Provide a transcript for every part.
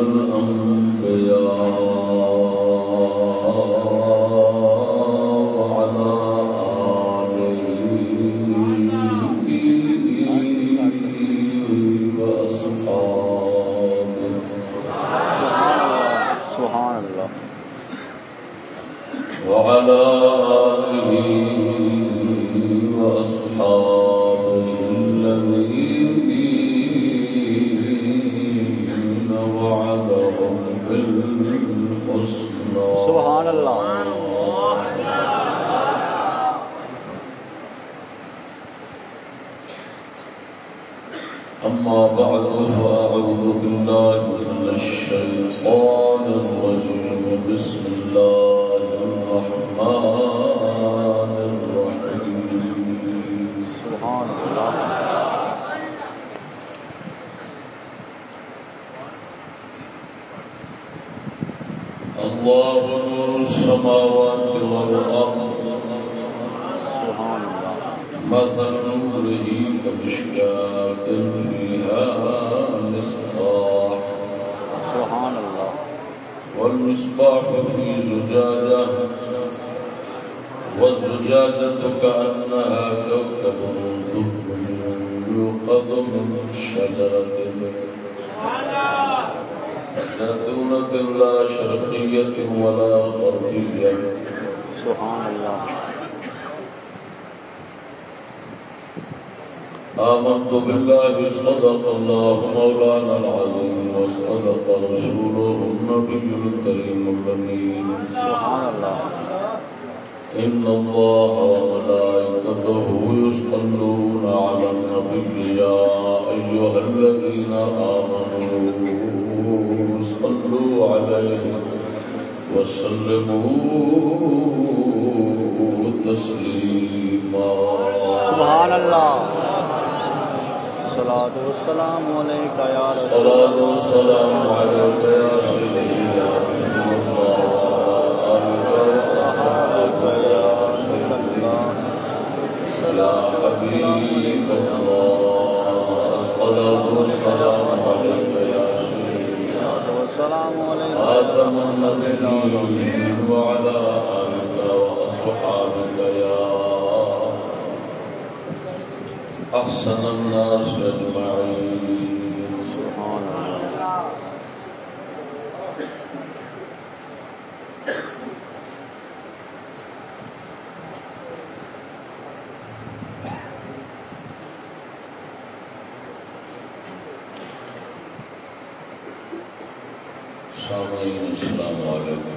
آج بالله صدق الله مولانا العظيم وصدق رسوله النبي الكريم الأمين. سبحان الله إن الله وملائكته يصلون على النبي يا أيها الذين آمنوا صلوا عليه وسلموا والسلام علیکہ یا رسول اللہ. والسلام علیکہ یا رسول اللہ والسلام علیکہ یا رسول اللہ وأصحابك يا أحسن الناس السلام علیکم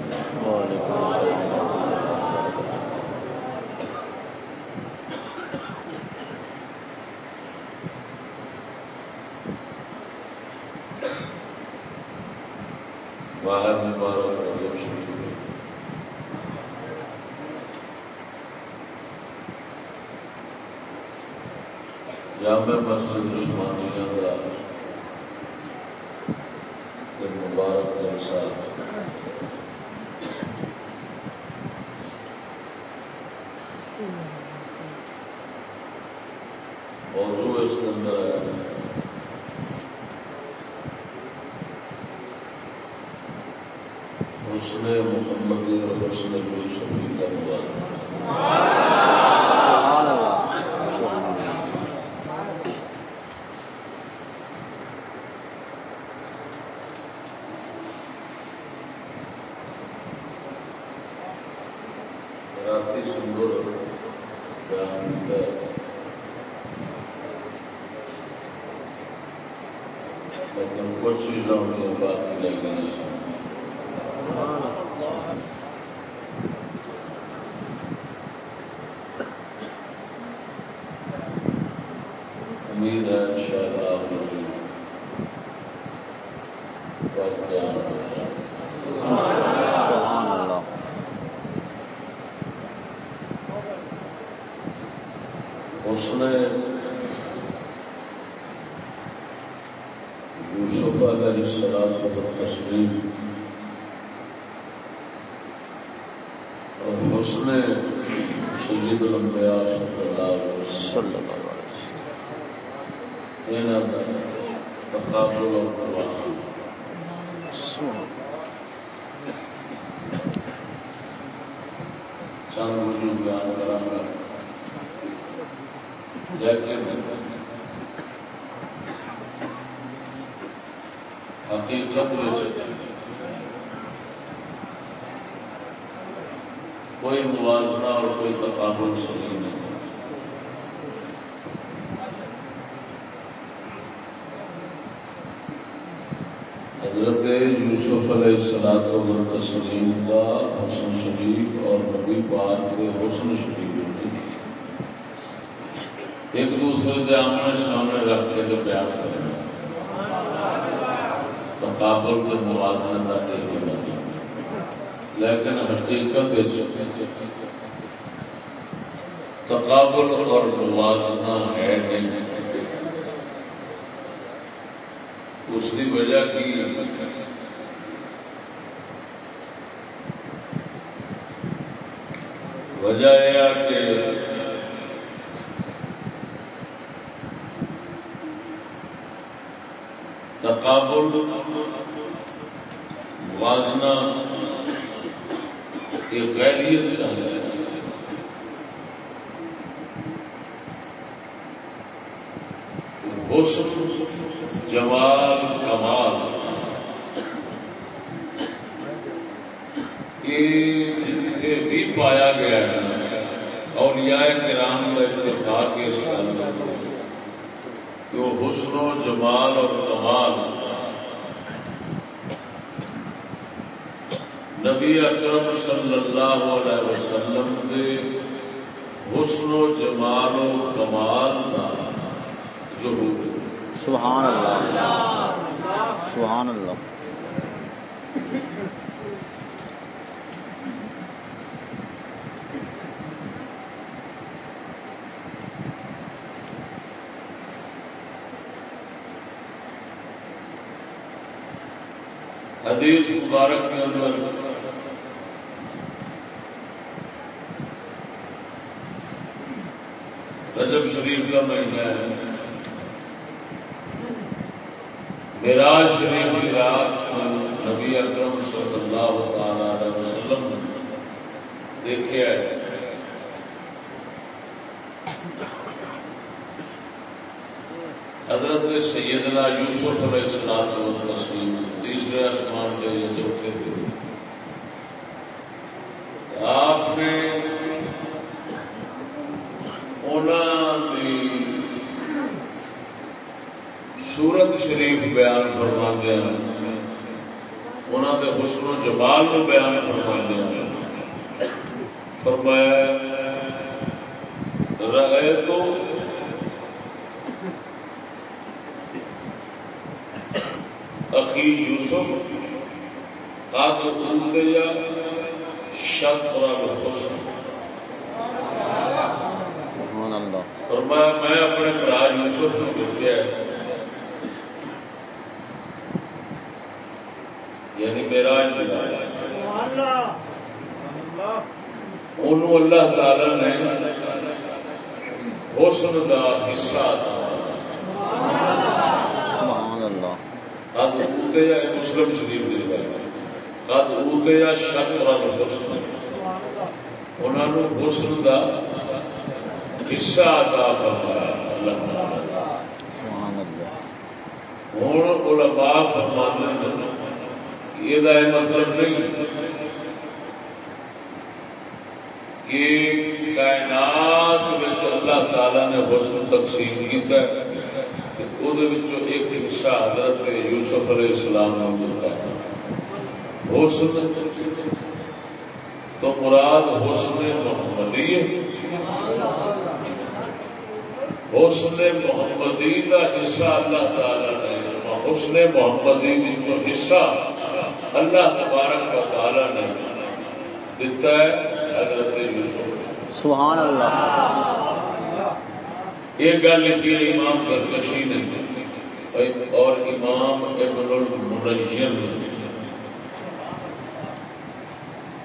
کوئی موازنہ اور کوئی تقابل صحیح نہیں۔ حضرت یوسف علیہ السلام و تسلیم کا حسن شریف اور نبی پاک کے حسن شریف ایک دوسرے کے آمنے سامنے رکھ کے جو بیان کریں۔ تقابل کے موازنہ کا ایک لیکن حقیقت تقابل اور موازنہ ہے نہیں۔ اس کی وجہ کی؟ وجہ یہ ہے کہ تقابل موازنہ ایک غیریت چاہتا ہے۔ حسن جمال کمال۔ یہ جتنے بھی پایا گیا ہے، اولیاء کرام کا اتفاق اس گل کہ وہ حسن و جمال اور کمال نبی اکرم صلی اللہ علیہ وسلم کے حسن و جمال و کمال کا ظہور۔ ہے سبحان اللہ۔ سبحان اللہ۔ حدیث مبارک کے اندر رجب شریف کا مہینہ ہے میراج شریف کی رات کو نبی اکرم صلی اللہ تعالی علیہ وسلم دیکھے ہے حضرت سیدنا یوسف علیہ السلام کو تسلیم تیسرے آسمان کے لیے چوتھے تھے آپ نے انہوں کی سورت شریف بیان فرما دیا انہوں کے حسن و جمال کو بیان فرما دیا فرمایا رہے تو اخی یوسف قد اوتیا شطر الحسن. سبحان اللہ. فرمایا میں اپنے برا یوسف کو دیکھا ہے۔ یعنی میرا انہوں اللہ تعالی نے حسن کا حصہ سبحان اللہ قد اوتیا مسلم شریف کی روایت قد اوتیا شطر الحسن انہوں نے حسن کا حصہ عطا فرمایا اللہ تعالی ہوں علماء فرمانے ہیں یہ مطلب نہیں کہ کائنات اللہ تعالی نے حسن تقسیم کیتا ہے ایک حصہ حضرت یوسف علیہ السلام نے دیتا ہے حسن تو مراد حسن محمدی ہے حسن محمدی کا حصہ اللہ تعالی نے حسن محمدی جو حصہ اللہ تبارک و تعالی نے دیتا ہے حضرت یوسف سبحان اللہ یہ گل لکھی ہے امام کرکشی نے۔ اور امام ابن المنجر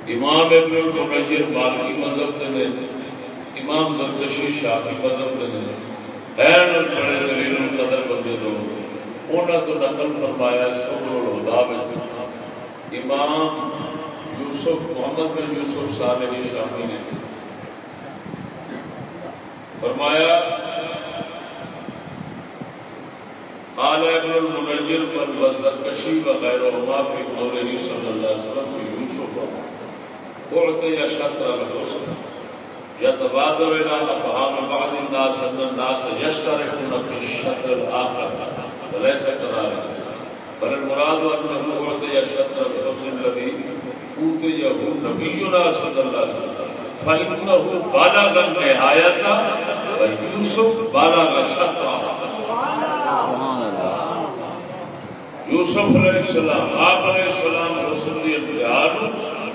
امام ابن المنجر مالکی مذہب نے۔ امام زرکشی شافی مذہب نے۔ این بڑے دلیل قدر بندے لوگ انہوں تو نقل فرمایا سبر الہدا امام یوسف، محمد بن یوسف صالح شافی نے۔ فرمایا قال ابن المنجر پر والزرکشی وغیرهما فی قوله صلی اللہ علیہ وسلم في یوسف، اعطی شطر الحسن يتبادر الى افهام بعض الناس ان الناس يشتركون في الشطر الاخر وليس كذلك بل المراد انه اعطي شطر الحسن الذي اوتيه نبينا صلى الله عليه وسلم، فانه بلغ النهايه ويوسف بلغ الشطر۔ سبحان اللہ۔ یوسف علیہ السلام آپ علیہ السلام حسن کی اختیار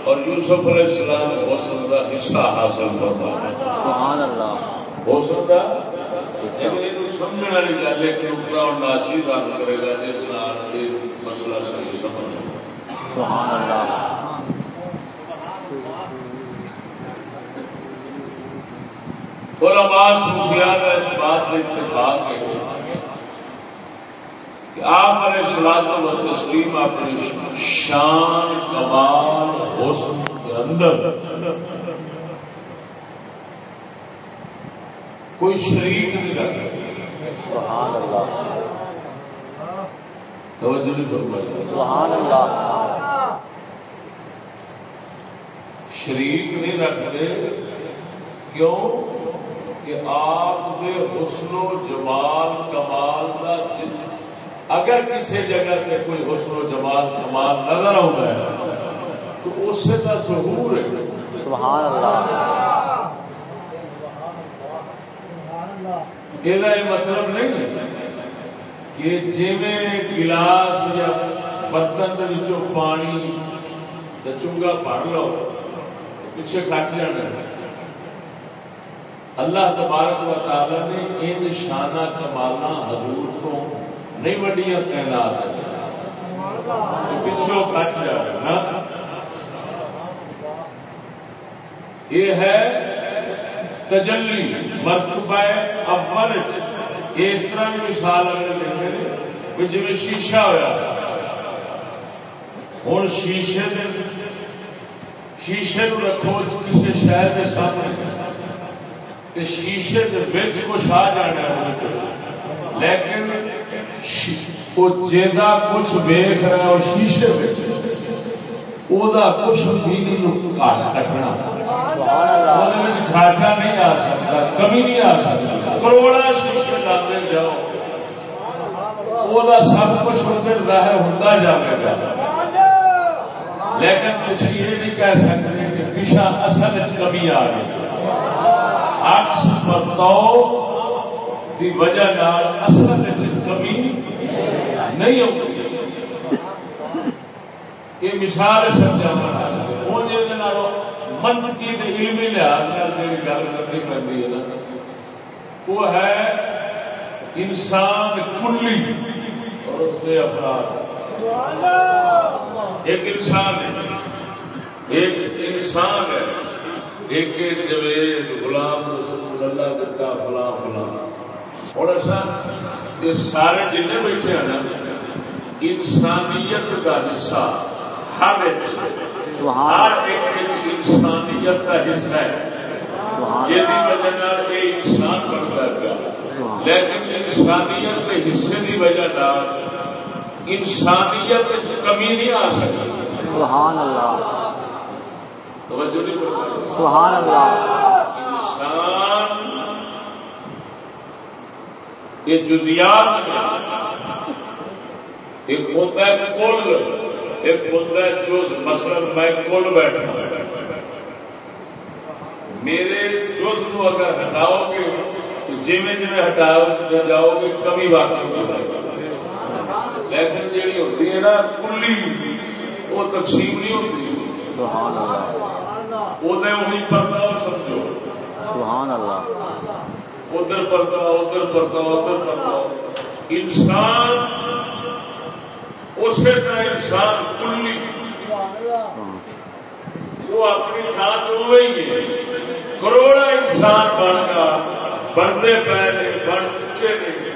اور یوسف علیہ السلام حسن کا حصہ حاصل سبحان اللہ۔ حسن کا سمجھنے والی گل ہے کہ نقطہ اور ناچی بات کرے گا جس نال یہ مسئلہ صحیح سمجھ سبحان اللہ۔ علماء صوفیاء کا اس بات کا اتفاق ہے۔ کہ آپ علیہ السلام و تسلیم اپنی شان کمال حسن کے اندر کوئی شریک نہیں سبحان اللہ توجہ نہیں فرمائی۔ سبحان اللہ شریک نہیں رکھتے کیوں؟ کہ آپ کے حسن و جمال کمال کا جت- اگر کسی جگہ سے کوئی حسن و جمال کمال نظر آتا ہے تو اس سے کا ظہور ہے۔ سبحان اللہ۔ یہ مطلب نہیں کہ جی گلاس یا برتن پانی چونگا بھر لو پیچھے کٹ جانا اللہ تبارک و تعالی نے ان شانہ کمالا حضور تو نہیں وڈیاں تعینات پچھو کٹ جائے نا۔ یہ ہے تجلی، مرتبہ اول۔ اس طرح کی مثال اگر دیتے جی شیشہ ہوا ہوں شیشے دے۔ شیشے نو رکھو کسی شہر کے سامنے۔ تے شیشے دے کچھ آ جانا لیکن وہ جیدا کچھ ویخ رہا اور شیشے کچھ بھی کٹنا۔ گھاٹا نہیں آ سکتا کمی نہیں آ سکتا۔ کروڑا شیشے لاتے جاؤ۔ سب کچھ اندر ظاہر ہوتا جائے گا۔ لیکن کچھ یہ نہیں کہہ سکتے کہ پیشہ اصل کمی آ گئی۔ عکس برتاؤ کی وجہ اصل کمی نہیں ہوتی مثال سچا علمی لحاظ جی گل کرنی پڑتی ہے نا۔ وہ ہے انسان کلی اور اس کے افراد۔ ایک انسان ہے۔ ایک انسان ہے۔ ایک غلام رسول اللہ فلاں فلاں۔ اور ایسا یہ سارے جن بیٹھے ہیں نا انسانیت کا حصہ ہر ایک ہر ایک انسانیت کا حصہ ہے۔ جہی وجہ یہ انسان بنتا ہے لیکن انسانیت کے حصے کی وجہ انسانیت کمی نہیں آ سکتی۔ سبحان اللہ۔ توجہ نہیں فرمائی۔ سبحان اللہ۔ انسان یہ جزیات ایک ہوتا ہے کل ایک ہوتا ہے جز۔ مثلا میں کل بیٹھا۔ میرے جز نو اگر ہٹاؤ گے جی جی ہٹاؤ جاؤ گے کمی ہوگی لیکن جیڑی ہوتی ہے نا کلی وہ تقسیم نہیں ہوتی۔ سبحان اللہ۔ وہ وہی پرتا سمجھو۔ سبحان اللہ۔ ادھر پرتا ادھر پرتا ادھر پرتا انسان اسی طرح انسان کلی۔ وہ اپنی تھان وہی ہے۔ کروڑا انسان بن گیا۔ بنتے پے نے بن چکے نے۔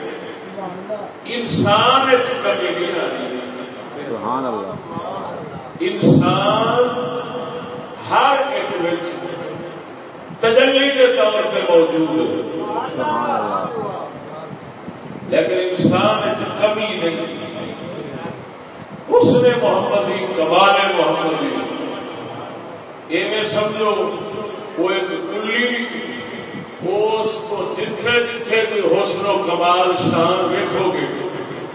انسان کمی نہیں آ رہی۔ سبحان اللہ۔ انسان ہر ایک تجلی کے طور پہ موجود ہے لیکن انسان کمی نہیں، اس نے محمدی کمال محمدی یہ سمجھو، وہ ایک کلی اس کو جتھے جتھے کوئی حسن و کمال شان ویکو گے،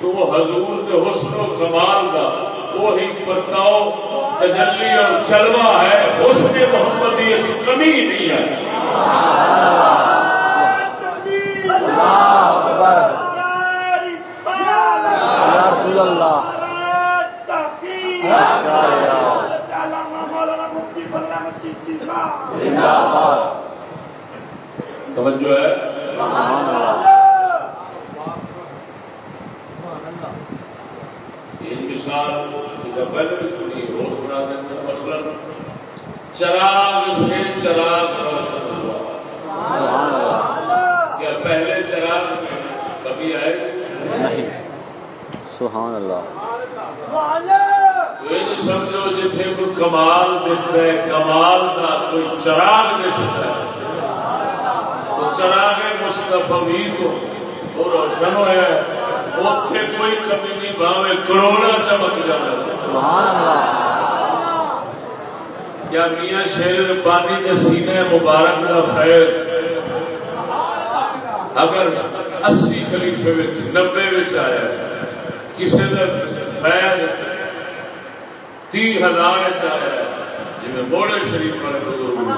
تو وہ حضور کے حسن و کمال کا وہی پرتاؤ تجلی اور چلوا ہے اس نے محمدی کمی نہیں ہے۔ توجہ ہے سبحان اللہ ایک مثال جب پہلے بھی سنی وہ سنا دیں مثلا چراغ سے چراغ روشن ہوا۔ سبحان اللہ۔ کیا پہلے چراغ میں کبھی آئے؟ نہیں۔ سبحان اللہ۔ یہ سمجھو جتنے کوئی کمال دستا ہے کمال کا کوئی چراغ دستا ہے۔ تو چراغ مستفی تو وہ روشن ہوا ہے۔ اتنے کوئی کمی نہیں باوے کروڑا چمک جانا۔ سبحان اللہ۔ میاں شیر پانی کے سینے مبارک کا فیض اگر اسی خلیفے نبے آیا کسی کا فیض تی ہزار آیا جی موڑے شریف والے بزرگ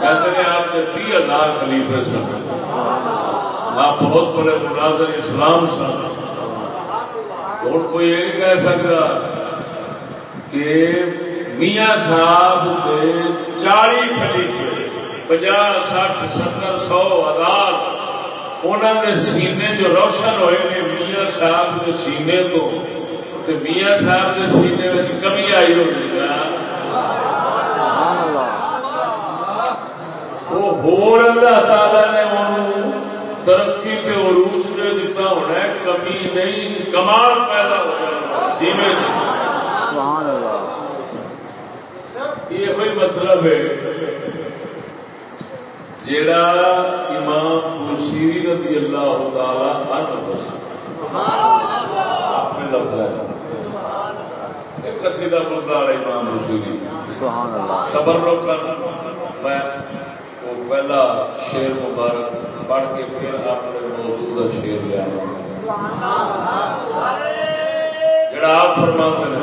کہتے ہیں آپ نے تی ہزار خلیفے سن۔ آپ بہت بڑے مناظر اسلام سن۔ ہوں کوئی یہ نہیں کہہ سکتا کہ میاں صاحب کے چالی خلیفے پنجا سٹھ ستر سو ہزار انہوں نے سینے جو روشن ہوئے نے میاں صاحب کے سینے تو تے میاں صاحب کے سینے میں کمی آئی ہوگی وہ ہور اللہ تعالی ترقی کے عروج دے دیتا ہونا ہے کمی نہیں کمال پیدا ہو جائے دھیمے سبحان اللہ۔ یہ کوئی مطلب ہے؟ جیڑا امام بوسیری رضی اللہ تعالی عنہ بس آپ نے لفظ ہے۔ ایک قصیدہ والا امام بوسیری سبحان اللہ۔ تبرک میں پہلا شیر مبارک پڑھ کے پھر آپ نے موضوع کا شیر لیا جڑا آپ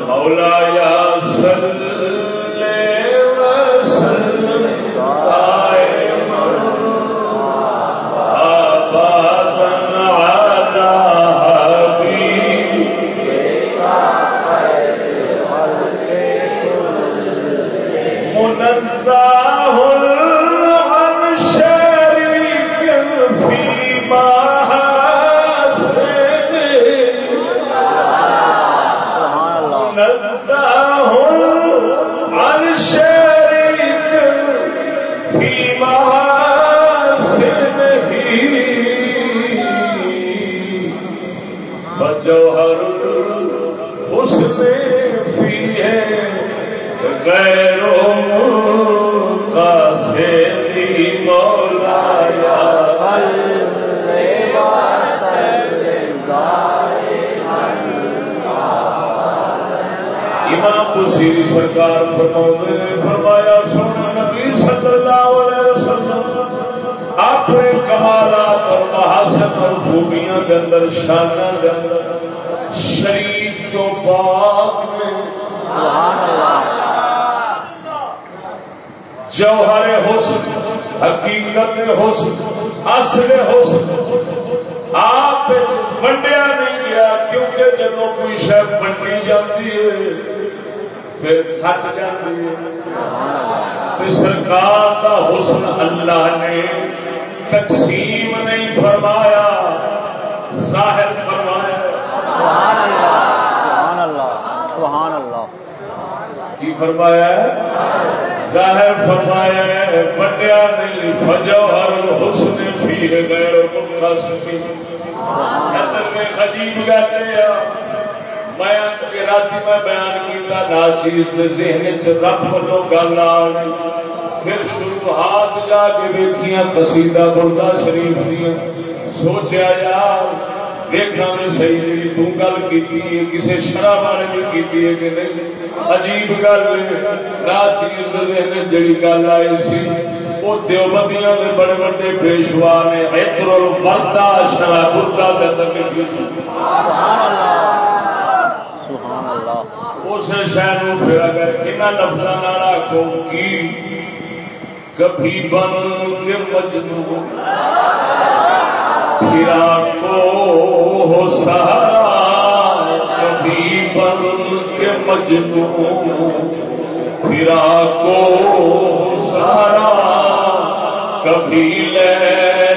مولا یا صلی وسلم امام سرکار فرماؤں نے، فرمایا سن نبی صلی اللہ علیہ وسلم، اپنے کمالات اور محاسن اور خوبیاں کے اندر شانہ کے اندر شریف تو پاک میں جوہر حسن، حقیقت حسن، اصل حسن، آپ ونڈیا نہیں گیا، کیونکہ جب کوئی شہ ونڈی جاتی ہے پھر تھک جاتی ہے سرکار کا حسن اللہ نے تقسیم نہیں فرمایا، ظاہر فرمایا۔ سبحان اللہ سبحان اللہ سبحان اللہ کی فرمایا ظاہر فرمایا ہے بنیا نہیں فجوہر الحسن فی غیر منقسم حضرت میں عجیب کہتے ہیں۔ میں رات میں بیان کیتا، ناچیز دے ذہن چ رب ولو گل آ گئی پھر شروعات جا کے ویکھیاں، قصیدہ بردہ شریف دیا سوچیا یار دیکھا میں صحیح جی تو گل کیتی ہے کسی شرح والے بھی کیتی ہے کہ نہیں؟ عجیب گل ناچیز دے ذہن جڑی گل آئی سی، وہ دیوبندیاں دے بڑے بڑے پیشوا نے ادھر بردا شرح بردا کے سبحان اللہ۔ اس شہر پھر اگر ان لفظ آخو کی کبھی بن کے مجنو پھرا کو ہو سہارا، کبھی بن کے مجنو پھرا کو ہو سہارا، کبھی لے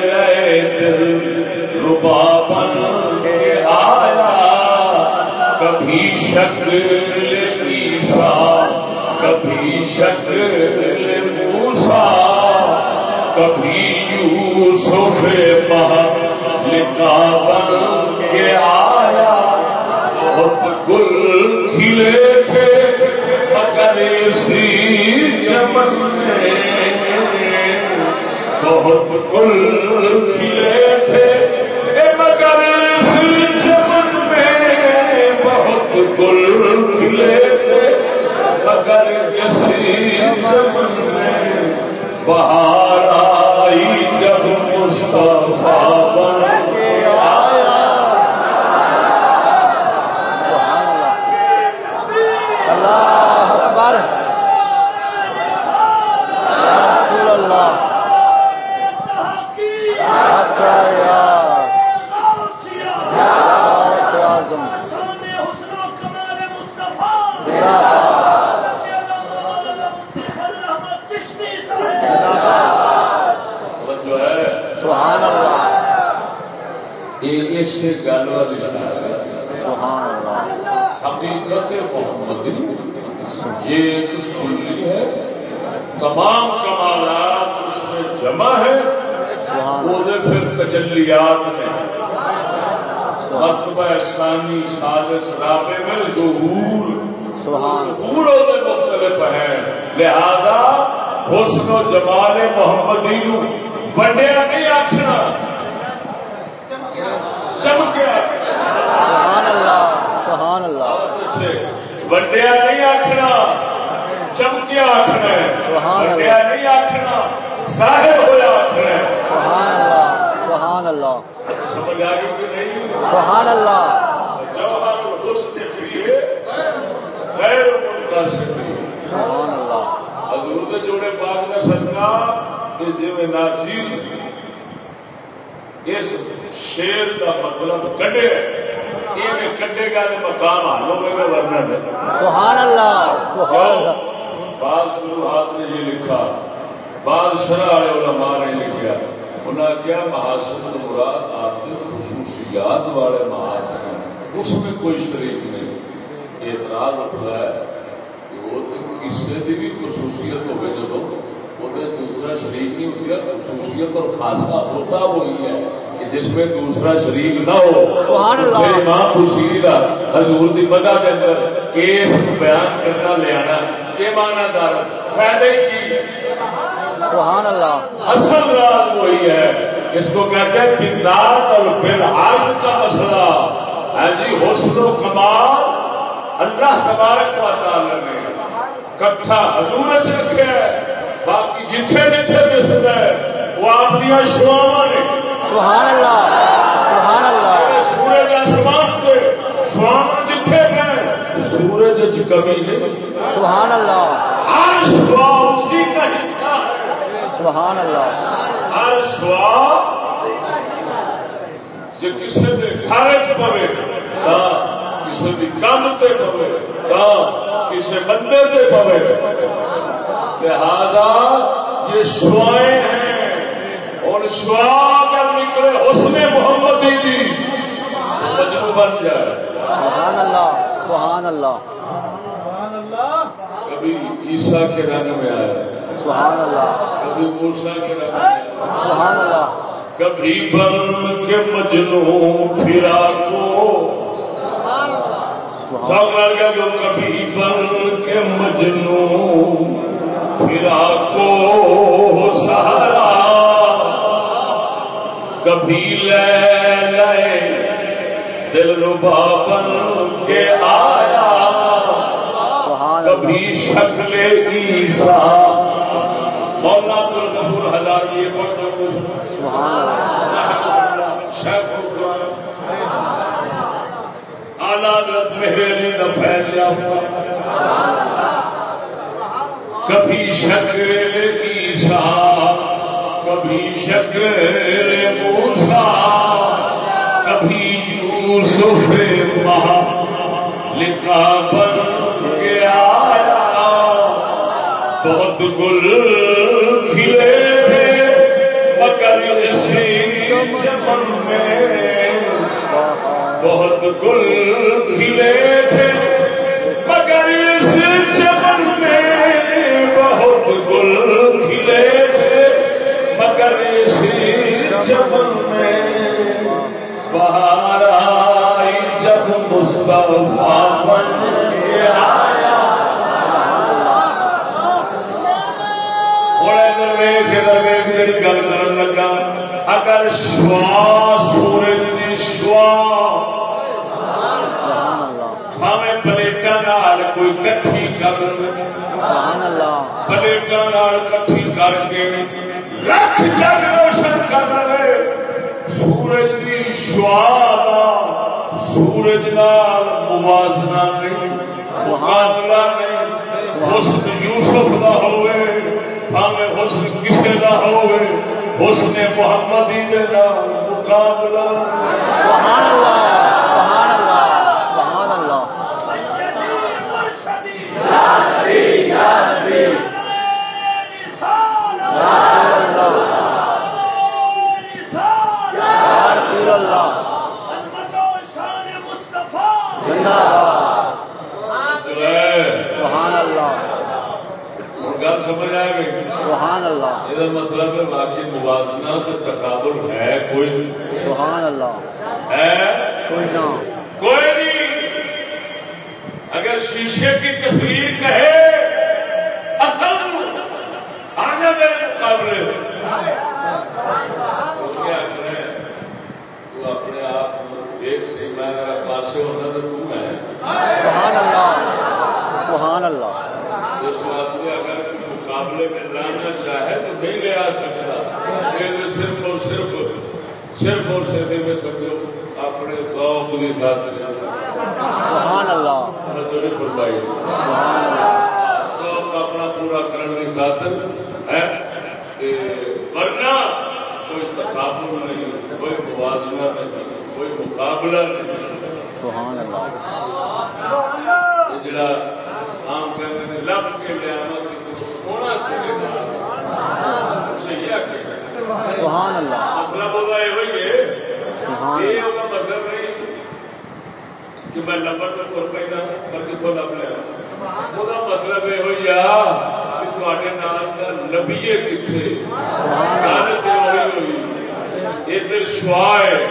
لے دل ربا بن کے آیا۔ کبھی شکل کبھی شکل موسا کبھی یوسف لکھا بن کے آیا۔ بہت گل کھلے تھے، مگر اسی چمن میں۔ بہت گل کھلے تھے مگر اسی چمن میں۔ بہت گل کھلے تھے مگر کسی چمن میں بہار آئی جب مصطفیٰ بن کے آیا سبحان اللہ اللہ اکبر یا رسول اللہ حق یا یا اعظم جو ہے سبحان اللہ یہ اس گل والی شاعر ہے سبحان اللہ حقیقت محمدی یہ ایک کلی ہے تمام کمالات اس میں جمع ہے وہ پھر تجلیات میں۔ مرتبہ ثانی سادس رابع میں ظہور ظہور ہوتے مختلف ہیں۔ لہذا حسن و جمال محمدی نو بنڈیا نہیں آخنا چمکیا سبحان اللہ سبحان اللہ بنڈیا نہیں آخنا چمکیا آخنا۔ بنڈیا نہیں آخنا ظاہر ہوا آخنا سبحان اللہ سبحان اللہ سمجھ آ گئی کہ نہیں سبحان اللہ جوہر الحسن کے لیے غیر منتصر سبحان اللہ حضور کے جوڑے باغ کا صدقہ کہ میں ناچیز اس شیر کا مطلب کڈے یہ کڈے گا تو مقام حل ہوئے گا ورنہ نہیں سبحان اللہ سبحان اللہ۔ بعض نے یہ لکھا بعض شرح والے علماء نے لکھا انہوں نے کیا محاسن مراد آپ کے خصوصیات والے محاسن ہیں؟ اس میں کوئی شریک نہیں۔ اعتراض اٹھتا ہے کہ وہ تو کسی کی بھی خصوصیت ہوگی جب وہ دوسرا شریک نہیں ہوتی خصوصیت اور خاصا ہوتا وہی ہے۔ جس میں دوسرا شریک نہ ہو۔ پھر امام خوشی کا حضور دی مدد کے اندر کیس بیان کرنا لے آنا یہ مانا دار فائدے کی؟ سبحان اللہ۔ اصل رات وہی ہے اس کو کہتے ہیں بندات اور بالحال کا مسئلہ۔ ہے جی حسن و کمال اللہ تبارک و تعالی نے کٹھا حضور ہے باقی جتھے جتھے مسل ہے وہ آپ دیا شواواں نے۔ سبحان اللہ سبحان اللہ۔ سورج آسمان جتھے گئے سورج کمی نہیں سبحان اللہ۔ ہر سوا اسی کا حصہ سبحان اللہ۔ ہر سوا کسی کے گھر پوے کسی کم پوے کسی بندے سے پوے۔ لہذا یہ سوائے ہیں اور سوا کر نکلے اس نے محمد کی مجنو بن جائے۔ سبحان اللہ سبحان اللہ کبھی عیسیٰ کے رنگ میں آیا سبحان اللہ کبھی موسا کے رنگ میں سبحان اللہ کبھی بن کے مجنو پھرا کو۔ سبحان جو کبھی بن کے مجنو پھرا کو۔ سہارا کبھی لے لے دل ربا بن کے آیا۔ کبھی شکل عیسا مولا عبد الغفور ہزار یہ بہت سبحان اللہ شیخ القرآن۔ اعلیٰ حضرت میرے علی کا پھیل جاتا کبھی شکل عیسا کبھی شکل موسا، کبھی یوسف مہا لکھا بن کے آیا۔ بہت گل کھلے تھے، مگر اسی چمن میں بہت گل کھلے تھے۔ اسی چمن میں بہار آئی جب مصطفیٰ بن کے آیا بڑے درویش درویش میری گل کر لگا اگر شوا سورج کی شوا سبحان اللہ۔ بھاوے پلیٹا نال کوئی کٹھی کر پلیٹا نال کٹھی کر کے لکھ جگ روشن کر کی سورج نال موازنہ نہیں، مقابلہ نہیں۔ حسن یوسف دا ہوئے، بھاوے حسن کسے دا ہوئے؟ حسن محمدی دے نال مقابلہ۔ سبحان اللہ سبحان اللہ سبحان اللہ یا رسول اللہ زندہ باد سبحان اللہ گل سمجھ آ گئی سبحان اللہ یہ مطلب ہے باقی موازنہ تو تقابل ہے کوئی سبحان اللہ۔ ہے؟ کوئی نہ۔ کوئی نہیں۔ اگر شیشے کی تصویر کہے اصل آجا میرے مقابلے۔ تو اپنے آپ میں میرا ہوتا تو میں۔ سبحان اللہ۔ سبحان اللہ۔ اس واسطے اگر مقابلے میں لانا چاہے تو نہیں لے آ سکتا صرف اور صرف صرف اور صرف میں سمجھو اپنے ذوق کی خاطر۔ سبحان اللہ۔ تھوڑی فرمائی سبحان اللہ ذوق اپنا پورا کرنے کی خاطر ہے۔ ورنہ کوئی تقابل نہیں کوئی موازنہ نہیں کوئی مقابلہ نہیں۔ سبحان اللہ۔ جڑا عام کہتے ہیں لب کے ہے سبحان اللہ۔ مطلب ہوگا یہ مطلب نہیں کہ میں لبن میں تر پہ پر کتوں لب لیا وہ مطلب یہ کہ نام کا لبیے کتنے ہوئی۔ ادھر شوا ہے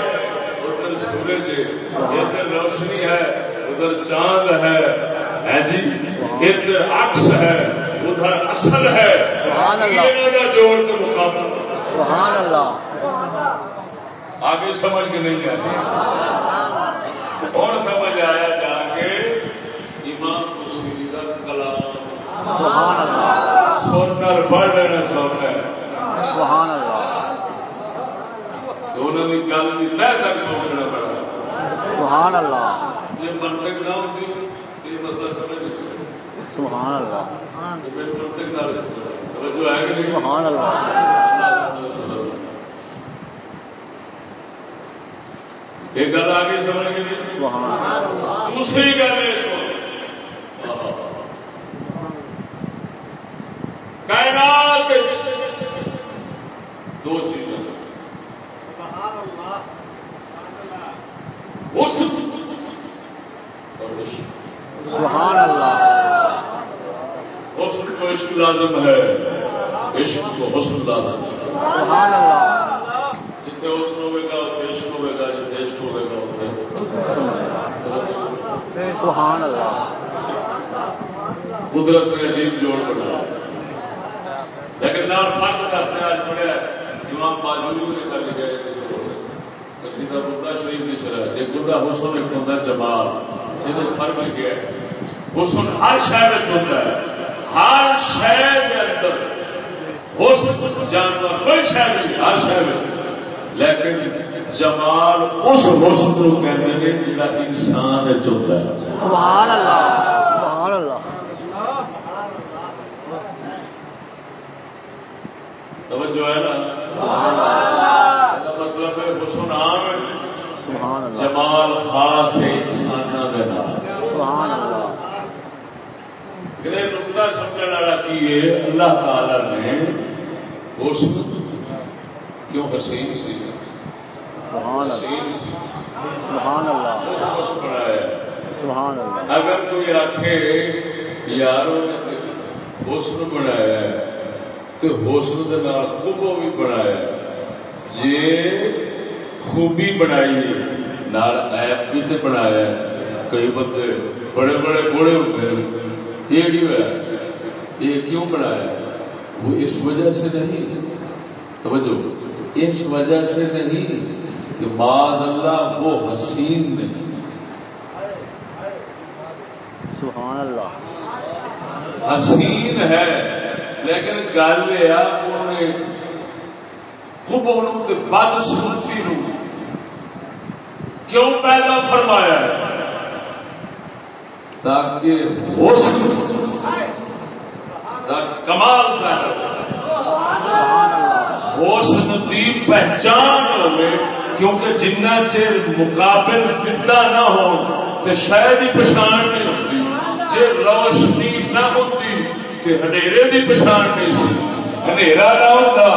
ادھر سورج ادھر روشنی ہے۔ ادھر چاند ہے۔ ہے جی؟ ادھر عکس ہے۔ ادھر اصل ہے۔ سبحان اللہ۔ جوڑ کے مقابلہ۔ سبحان اللہ۔ آگے سمجھ کے نہیں آتی۔ اور سمجھ آیا جا کے امام تشریح کا کلام۔ سبحان اللہ۔ سنر پڑھ لینا سننا ہے۔ سبحان اللہ۔ انہوں نے گل کی تہ تک پہنچنا پڑا۔ سبحان اللہ۔ یہ منطق نہ ہوتی یہ مسئلہ سمجھ سبحان اللہ۔ سبحان اللہ۔ ایک گل آ گئی سمجھ گئی سبحان دوسری گل کائنات دو چیزیں اس عشق لازم ہے۔ عشق کو حسن لازم ہے۔ سبحان اللہ جتنے حسن ہوئے گا اتنے عشق ہوئے گا جتنے عشق ہوئے گا اتنے سبحان اللہ قدرت نے عجیب جوڑ بنا لیکن نال فرق دسنے آج پڑھیا امام باجوری نے کر لیا سیدھا بردہ شریف کی شرح جی بردہ حسن ایک ہوتا ہے جمال جن فرق لکھا ہے۔ حسن ہر شہر ہوتا ہے۔ ہر شہر کے اندر حسن جانور کوئی شہر نہیں ہر شہر لیکن جمال اس حسن کو کہتے ہیں جڑا انسان ہوتا ہے۔ سبحان اللہ سبحان اللہ۔ توجہ ہے نا؟ کا مطلب ہے حسن عام ہے۔ سبحان اللہ۔ جمال خاص ہے سبحان اللہ۔ نقطہ سمجھنے والا کی ہے اللہ تعالی نے کیوں حسین سی؟ سبحان سبحان اللہ. سبحان اللہ. اگر کوئی آخے نے حسن بنایا تو حسن کے نال خوبو بھی بنایا یہ خوبی بنائی نال ایپ بھی تے بنایا کئی بندے بڑے بڑے بوڑے ہوتے ہیں۔ یہ کیوں ہے یہ کیوں بنایا وہ اس وجہ سے نہیں۔ توجہ اس وجہ سے نہیں کہ بعد اللہ وہ حسین نہیں سبحان اللہ۔ حسین ہے لیکن گل یہ ہے انہیں خوب بد سنتی کیوں پیدا فرمایا ہے؟ تاکہ حسن دا کمال ظاہر ہو حسن کی پہچان ہوئے، کیونکہ جنہ چر مقابل زندہ نہ ہو تو شاید ہی پچھان نہیں ہوتی۔ جی روشنی نہ ہوتی تو ہنیرے کی پچھان نہیں سی ہنیرا نہ ہوتا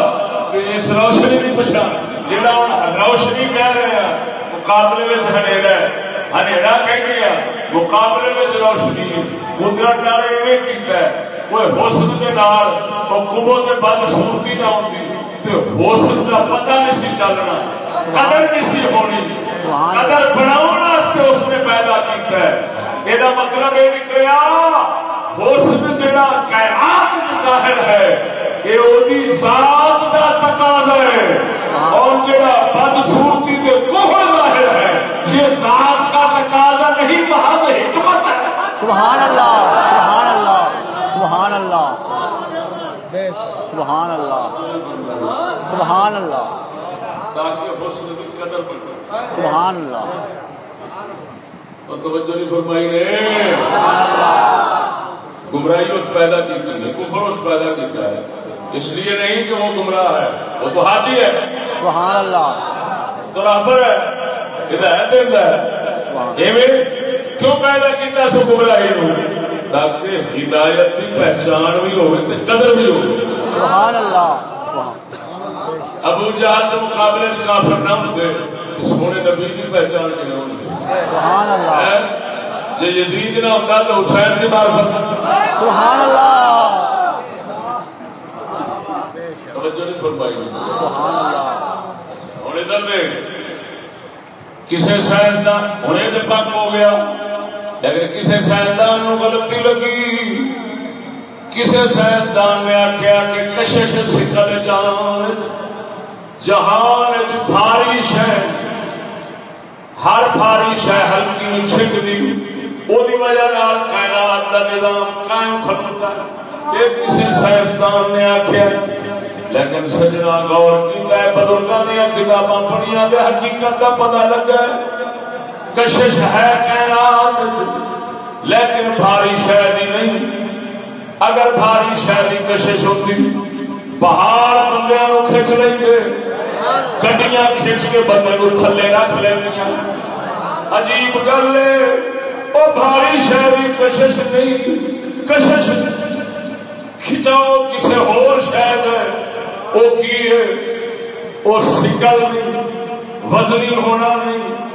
تو اس روشنی کی پچھان جہاں ہوں روشنی کہہ رہے ہیں، مقابلے میں ہنیرا ہے۔ ہاں، ہنیرا کہہ گیا مقابلے میں روشنی قدرت والے یہ کیتا ہے، وہ حسن کے نال وہ کبو کے بد صورتی نہ ہوتی تو حسن کا پتہ نہیں سی چلنا، قدر نہیں سی ہونی، قدر بناؤ اس نے پیدا کیتا ہے۔ یہ مطلب یہ نکلیا، حسن جڑا کائنات ظاہر ہے یہ وہی ذات کا تقاضا ہے۔ اور جڑا بدسورتی کے کوہر ظاہر ہے یہ ذات کا تقاضا نہیں محض حکمت ہے۔ سبحان اللہ سبحان اللہ سبحان اللہ۔ سبحان اللہ سبحان اللہ۔ تاکہ حسن کی قدر بنے سبحان اللہ۔ اور توجہ نہیں فرمائی نے۔ گمراہی اس پیدا کی ہے کفر اس پیدا کیتا ہے۔ اس لیے نہیں کہ وہ گمراہ ہے وہ تو ہاتھی ہے۔ سبحان اللہ۔ تو رابر ہے ہدایت دیتا ہے۔ کیوں پیدا کیتا سو گمراہی ہو۔ تاکہ ہدایت کی پہچان بھی تے قدر بھی ہوئے۔ سبحان اللہ۔ ابو جہل کے مقابلے میں کافر نہ ہوتے تو سونے نبی کی پہچان نہیں ہونی سبحان اللہ۔ جی یزید نہ ہوتا تو حسین کی معرفت سبحان اللہ۔ توجہ نہیں فرمائی ہوں ادھر دیکھ۔ کسی سائنسدان ہوں تو پک ہو گیا۔ لیکن کسی سائنسدان غلطی لگی۔ کسی سائنسدان نے آخیا کہ کشش سکل جان جہان بھاری شہ ہر بھاری شہ ہلکی چھک دی وہی وجہ کائنات کا نظام قائم کھلتا ہے۔ یہ کسی سائنسدان نے آخیا لیکن سجنا غور کیتا ہے بزرگوں دیا کتاباں پڑھیا تو حقیقت کا پتا لگا ہے۔ کشش ہے کائنات لیکن بھاری شہ نہیں۔ اگر بھاری شہ کی کشش ہوتی پہاڑ بندے نو کھچ لیں گے گڈیاں کھچ کے بندے کو تھلے رکھ لینیا عجیب گل ہے وہ بھاری شہری کشش نہیں۔ کشش کھچاؤ کسی ہور شاید وہ کی ہے؟ وہ سکل نہیں، وزنی ہونا نہیں۔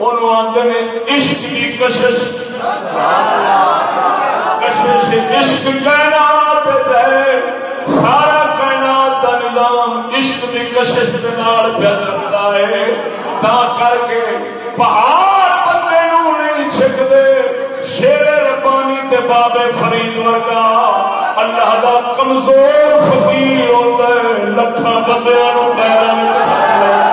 انہوں آتے نے عشق کی کشش۔ کشش عشق کائنات ہے۔ سارا کائنات کا نظام عشق کی کشش کے نال پہ چلتا ہے۔ تا کر کے پہاڑ بندے نہیں چھکتے۔ شیر ربانی تے بابے فرید ورگا اللہ دا کمزور فقیر ہوتا ہے، لکھاں بندیاں نو پیروں میں چھکتا ہے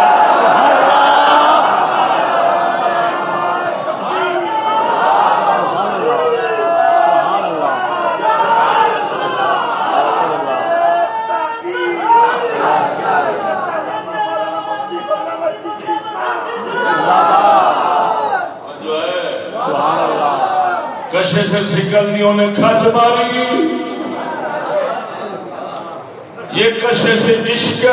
کھچ ماری۔ یہ سے عشق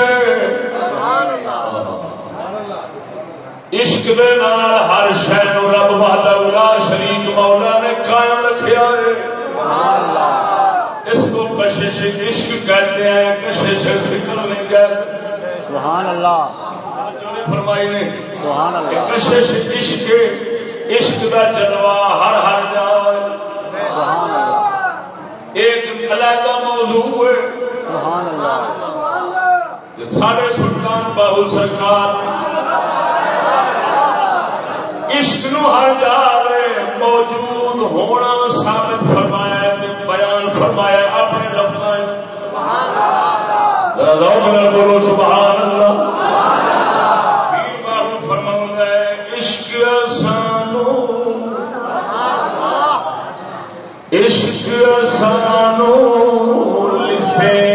عشق دے نال ہر شہر رب وحدہ شریک مولا نے قائم رکھیا ہے۔ اس کو سے عشق کہتے ہیں سے سکل نہیں کہتے سبحان اللہ۔ فرمائی نے؟ سبحان اللہ۔ کشش عشق عشق جلوہ ہر ہر جائے سبحان اللہ۔ ایک علیحدہ موضوع ہے۔ سارے سلطان باہو سرکار، عشق نو ہر جائے موجود ہونا ثابت فرمایا بیان فرمایا اپنے لفظ بولو، سبحان اللہ۔ باہو فرماؤں عشق سانو عشق سانو لسے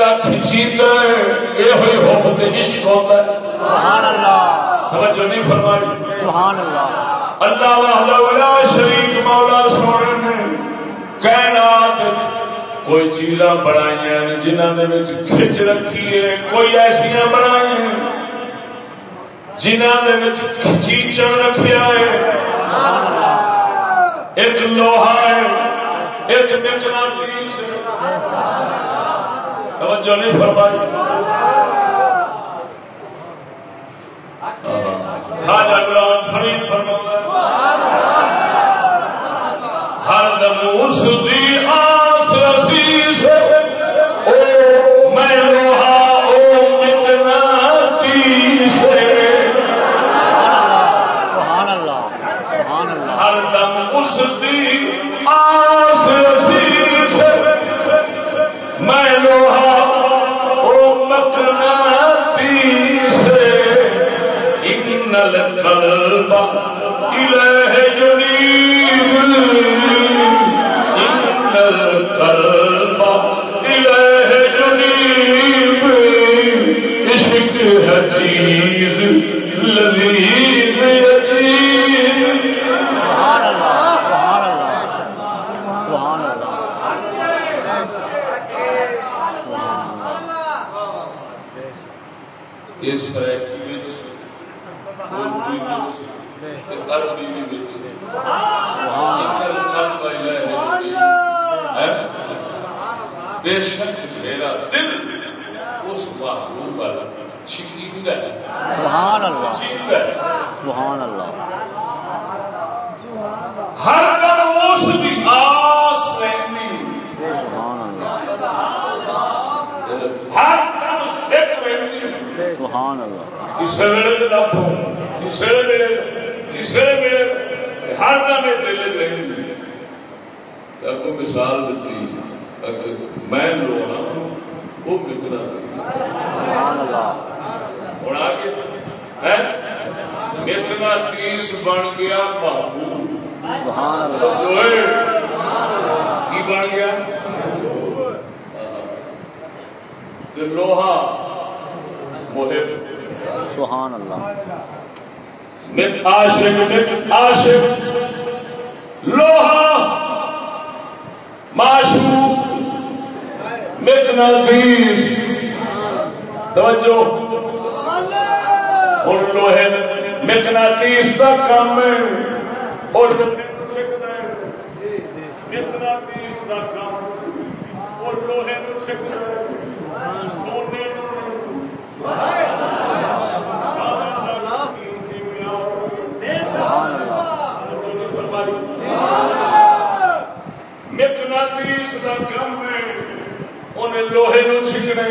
جیڑا کھچیندا ہے یہ ہوئی حب تے عشق ہوتا ہے سبحان اللہ۔ توجہ نہیں فرمائی۔ سبحان اللہ۔ اللہ وحدہ لا شریک مولا سونے نے۔ کائنات کوئی چیزاں بنائی جنہوں نے کھچ رکھی ہے کوئی ایسا بنائی جنہوں نے کھچیچن رکھا ہے۔ سبحان اللہ۔ ایک لوہا ہے ایک چیز ہے۔ توجہ نہیں فرمائی۔ خواجہ غلام فرید فرما ہر دم اس دی آس رسی سے۔ او سبحان اللہ. سبحان اللہ. ہر دم اس کی آس رہتی سبحان اللہ. ہر دم سکھ رہتی سبحان اللہ. کسی ویلے کسی ویلے کسی ویلے ہر دم یہ دل رہتی آپ کو مثال دیتی میں لونا وہ مکنا سبحان اللہ. ہوں آگے مکنا تیس بن گیا کی بن گیا لوہا محب سبحان اللہ مت عاشق مت عاشق لوہا معشوق متنا تیس توجہ ہوں لوہے متنا تیس کا کام ہے۔ اور متنا تیس کا کام اور لوہے سونے تیس کا کام ہے، انہیں لوہے نو چھکنا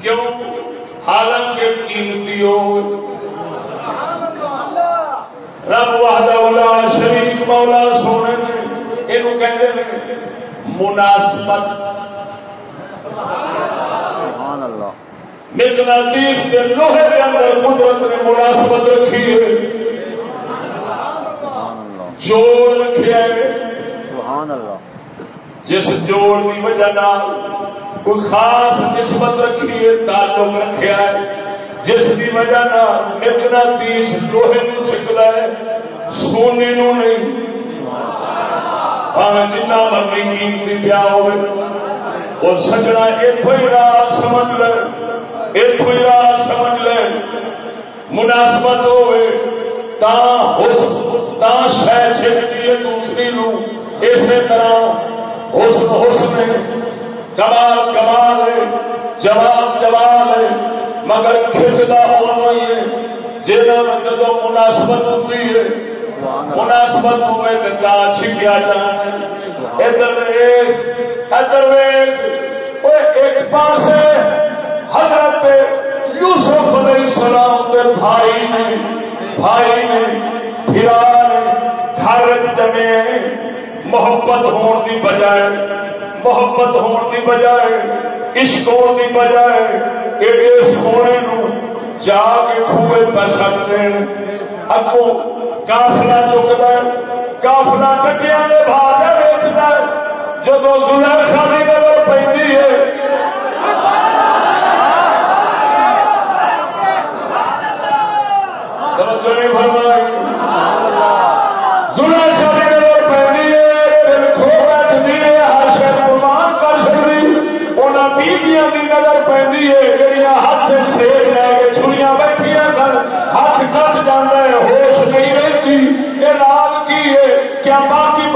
کیوں؟ حالانکہ قیمتی ہو رب وحدہ اولا شریک مولا سونے نے یہ کہتے ہیں مناسبت۔ سبحان سبحان اللہ مقناطیس کے لوہے کے اندر قدرت نے مناسبت رکھی ہے۔ جوڑ رکھے ہے سبحان اللہ جس جوڑ کی وجہ نال کوئی خاص نسبت رکھی ہے، تعلق رکھا ہے جس کی وجہ نہ نال مقناطیس لوہے نو چھکدا ہے، سونے نو نہیں۔ ہاں جنہ مرضی قیمتی پیا ہوئے۔ اور سجنا اتو ہی راہ سمجھ لے اتو ہی راہ سمجھ لے۔ مناسبت ہوئے، تا حسن تا شہ چھٹتی ہے دوسری نو اسی طرح حسن حسن کمال کمال ہے، جواب جواب ہے، مگر کھچتا ہونا ہی ہے۔ جنہوں جدو مناسبت ہوتی ہے۔ مناسبت ہوئے تو تا چھکیا جانا ادھر ایک ادھر ایک۔ ایک پاس حضرت یوسف علیہ السلام کے بھائی نے بھائی نے پھرا نے گھر جمے محبت ہون دی بجائے محبت ہون دی بجائے، عشق ہون دی بجائے ایڈے سونے نو جا کے کھوئے پہ سکتے ہیں اگوں کافلا چکتا ہے کافلا ٹکیا نے بھاگ ویچتا ہے۔ جب زلیخا کی نظر پہ ہے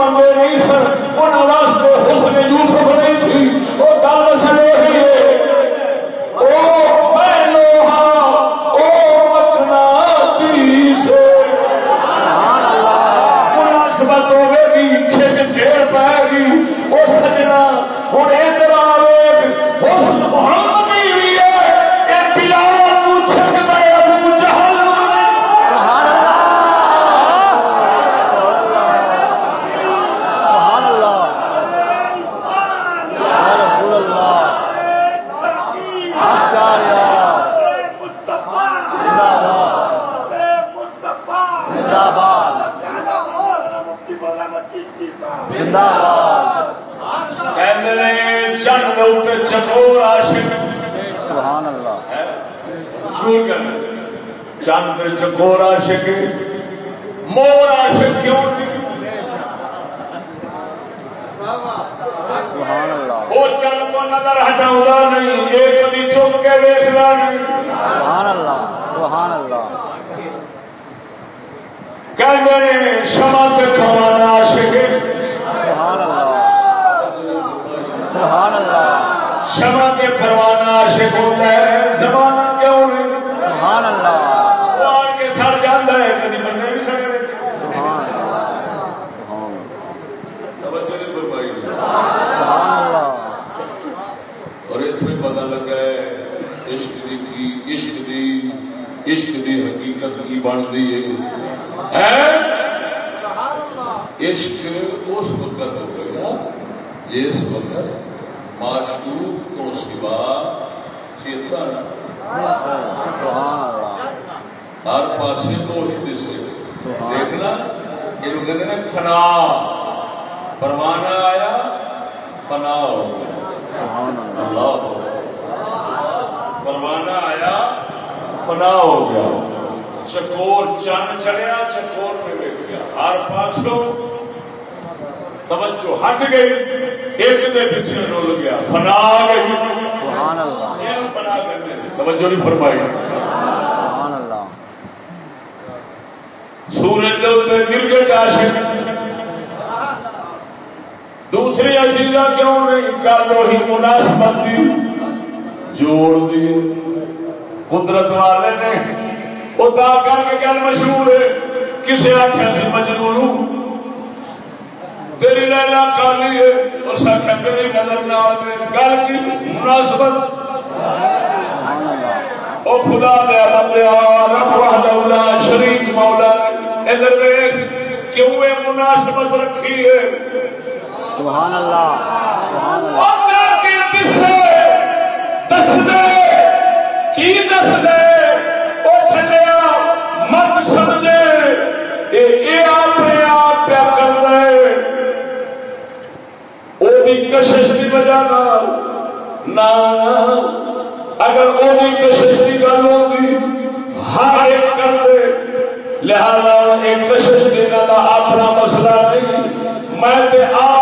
باقی نہیں سن ان واسطے حسن یوسف نہیں سی وہ گل سنے ہی ہے او بہنوہا او مقناطیس سبحان اللہ مناسبت ہوے گی کھچ پھیر پائے گی وہ سجنا ہوں ادھر آئے حسن محمدی بھی ہے یہ بلال نو چھکتا ہے ابو جہل نو نہیں۔ سبحان اللہ یا رسول اللہ آچاریہ زندہ باد زندہ باد کہندے نے چند اوتے چکور عاشق سبحان اللہ ہے مشہور کہندے چند چکور عاشق مور عاشق کیوں وہ چند کو نظر ہٹاؤں نہیں ایک کدی چپ کے ویکھدا نہیں۔ سبحان اللہ سبحان اللہ۔ کہندے نے شمع تے پوانا عاشق سبحان اللہ سبحان اللہ شمع کے پروانہ عاشق ہوتا ہے زمانہ کیوں نہیں سبحان اللہ وہ آن کے سڑ جاتا ہے کدی بندے بھی سڑے سبحان اللہ سبحان توجہ نہیں فرمائی سبحان اللہ اور اتنے پتا لگا ہے عشق دی کی عشق دی عشق دی حقیقت کی بنتی ہے۔ عشق اس وقت ہو گیا جس وقت معشوق تو سوا چیتن۔ ہر پاسے تو ہی دیکھنا، یہ کہتے ہیں فنا۔ پروانا آیا، فنا ہو گیا۔ اللہ اللہ آیا، فنا ہو گیا۔ چکور چند چڑیا چکور گیا۔ ہر پاسوں توجہ ہٹ گئی ایک دے پیچھے رول گیا۔ فنا گئی۔ سبحان اللہ فنا کرنے۔ توجہ نہیں فرمائی۔ سبحان اللہ سورج گرگٹ عاشق دوسری عشیزہ کیوں نہیں؟ کر لو ہی مناسبت دی۔ جوڑ دی قدرت والے نے وہ تا کر کے گل مشہور ہے کسے آخیا مجنو تیری لیلا کالی ہے تیری نظر نہ گل کی مناسبت؟ او خدا دے بندے رب وحدہ شریک مولا ادھر دیکھ کیوں یہ مناسبت رکھی ہے؟ سبحان اللہ سبحان اللہ قصے دس دے کی دس دے؟ دی کشش کی وجہ نہ اگر وہ بھی کشش کی گل ہوگی، ہر ایک کر دے لہذا ایک کشش دینا کا اپنا مسئلہ نہیں۔ میں آپ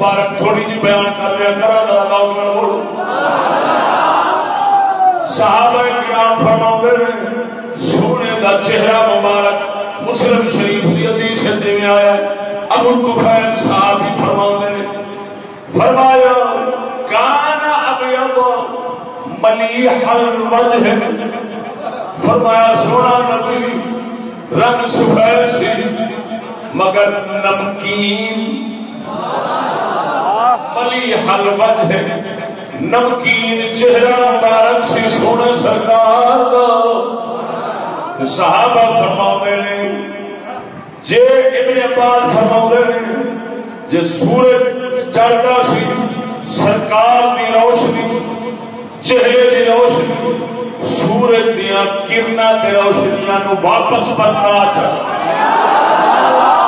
مبارک تھوڑی جی بیان کر لیا کرا ذرا لاؤ بولو۔ صحابہ کرام فرماؤں نے، سونے دا چہرہ مبارک مسلم شریف دی حدیث سے آیا ابو طفیل صاحب ہی فرماؤں نے، فرمایا کان ابیض ملیح الوجہ. فرمایا، سونا نبی، رنگ سفید سی، مگر نمکین. ملیح الوجہ نمکین چہرہ مبارک سی سونے سرکار دا۔ صحابہ فرماؤں نے، جے ابن عباس فرماؤں نے، جے سورج چڑھتا سی، سرکار دی روشنی، چہرے دی روشنی، سورج دیا کرنا تے روشنیاں نو واپس پرتا چاہتا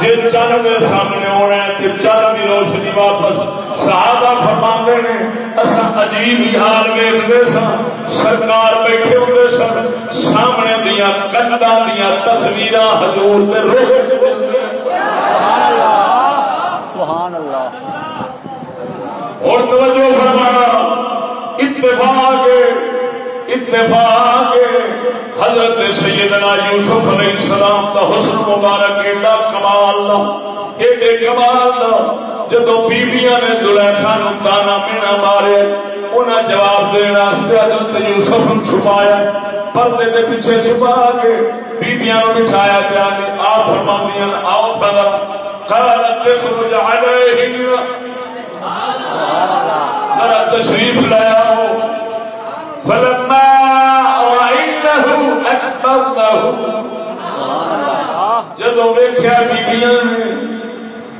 جی چند کے سامنے ہونا ہے تو چند کی روشنی واپس۔ صحابہ فرما نے اصا عجیب ہی حال ویختے سن سرکار بیٹھے ہوتے سن سامنے دیا کندا دیا تصویر ہزور اور توجہ فرما اتفاق اتفاق حضرت سیدنا یوسف علیہ السلام کا حسن مبارک ایڈا کمال دا ایڈے کمال دا جدو بیبیاں نے زلیخا نو تانا مینا مارے انہیں جواب دینا حضرت یوسف چھپایا پردے کے پیچھے چھپا کے بیبیاں بٹھایا پیا آپ فرماندیاں آؤ فضل قالت تخرج عليهن ذرا تشریف لایا ہو فلما جدو ویخیا بیبیاں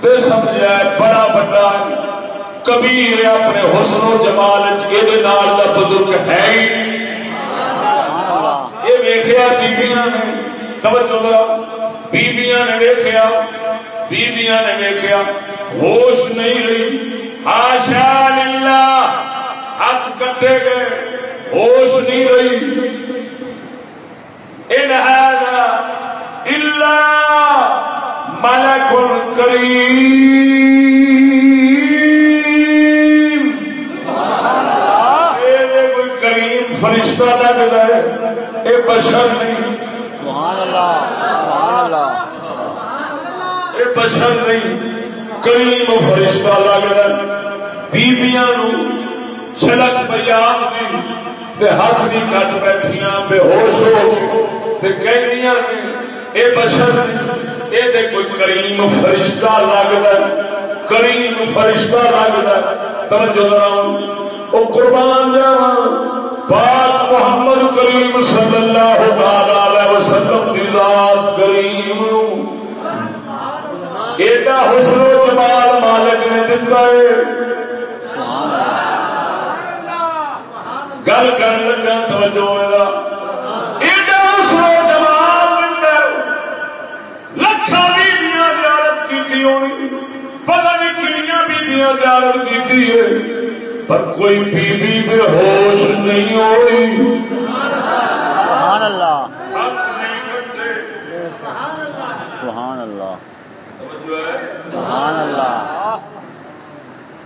تے سمجھا بڑا بڑا کبیر اپنے حسن و جمال یہ بزرگ ہے یہ ویخیا بیبیاں نے، توجہ ذرا، بیبیاں نے ویخیا بیبیاں نے ویخیا ہوش نہیں رہی۔ ہاشا للہ، ہاتھ کٹے گئے، ہوش نہیں رہی۔ ان هذا الا ملک کریم کوئی کریم فرشتہ لگتا ہے۔ یہ بشر نہیں۔ سبحان اللہ سبحان اللہ۔ یہ بشر نہیں۔ کریم فرشتہ لگتا ہے۔ بیبیاں نو چھلک بیان دی تے ہاتھ بھی کٹ بیٹھیاں بے ہوش ہو تے کہنیاں نے اے بشر، اے دے کوئی کریم فرشتہ لگدا کریم فرشتہ لگدا توجہ ذرا، او قربان جاواں، پاک محمد کریم صلی اللہ تعالی علیہ وسلم دی ذات کریم ایڈا حسن و جمال مالک نے دتا ہے۔ گل کر لگا، توجہ میرا ایڈا حسن و جمال لکھا بیبیاں زیارت کی ہونی پتہ نہیں بیبیاں زیارت کی ہے پر کوئی بیوی بے ہوش نہیں ہوئی۔ سبحان اللہ سبحان اللہ سبحان اللہ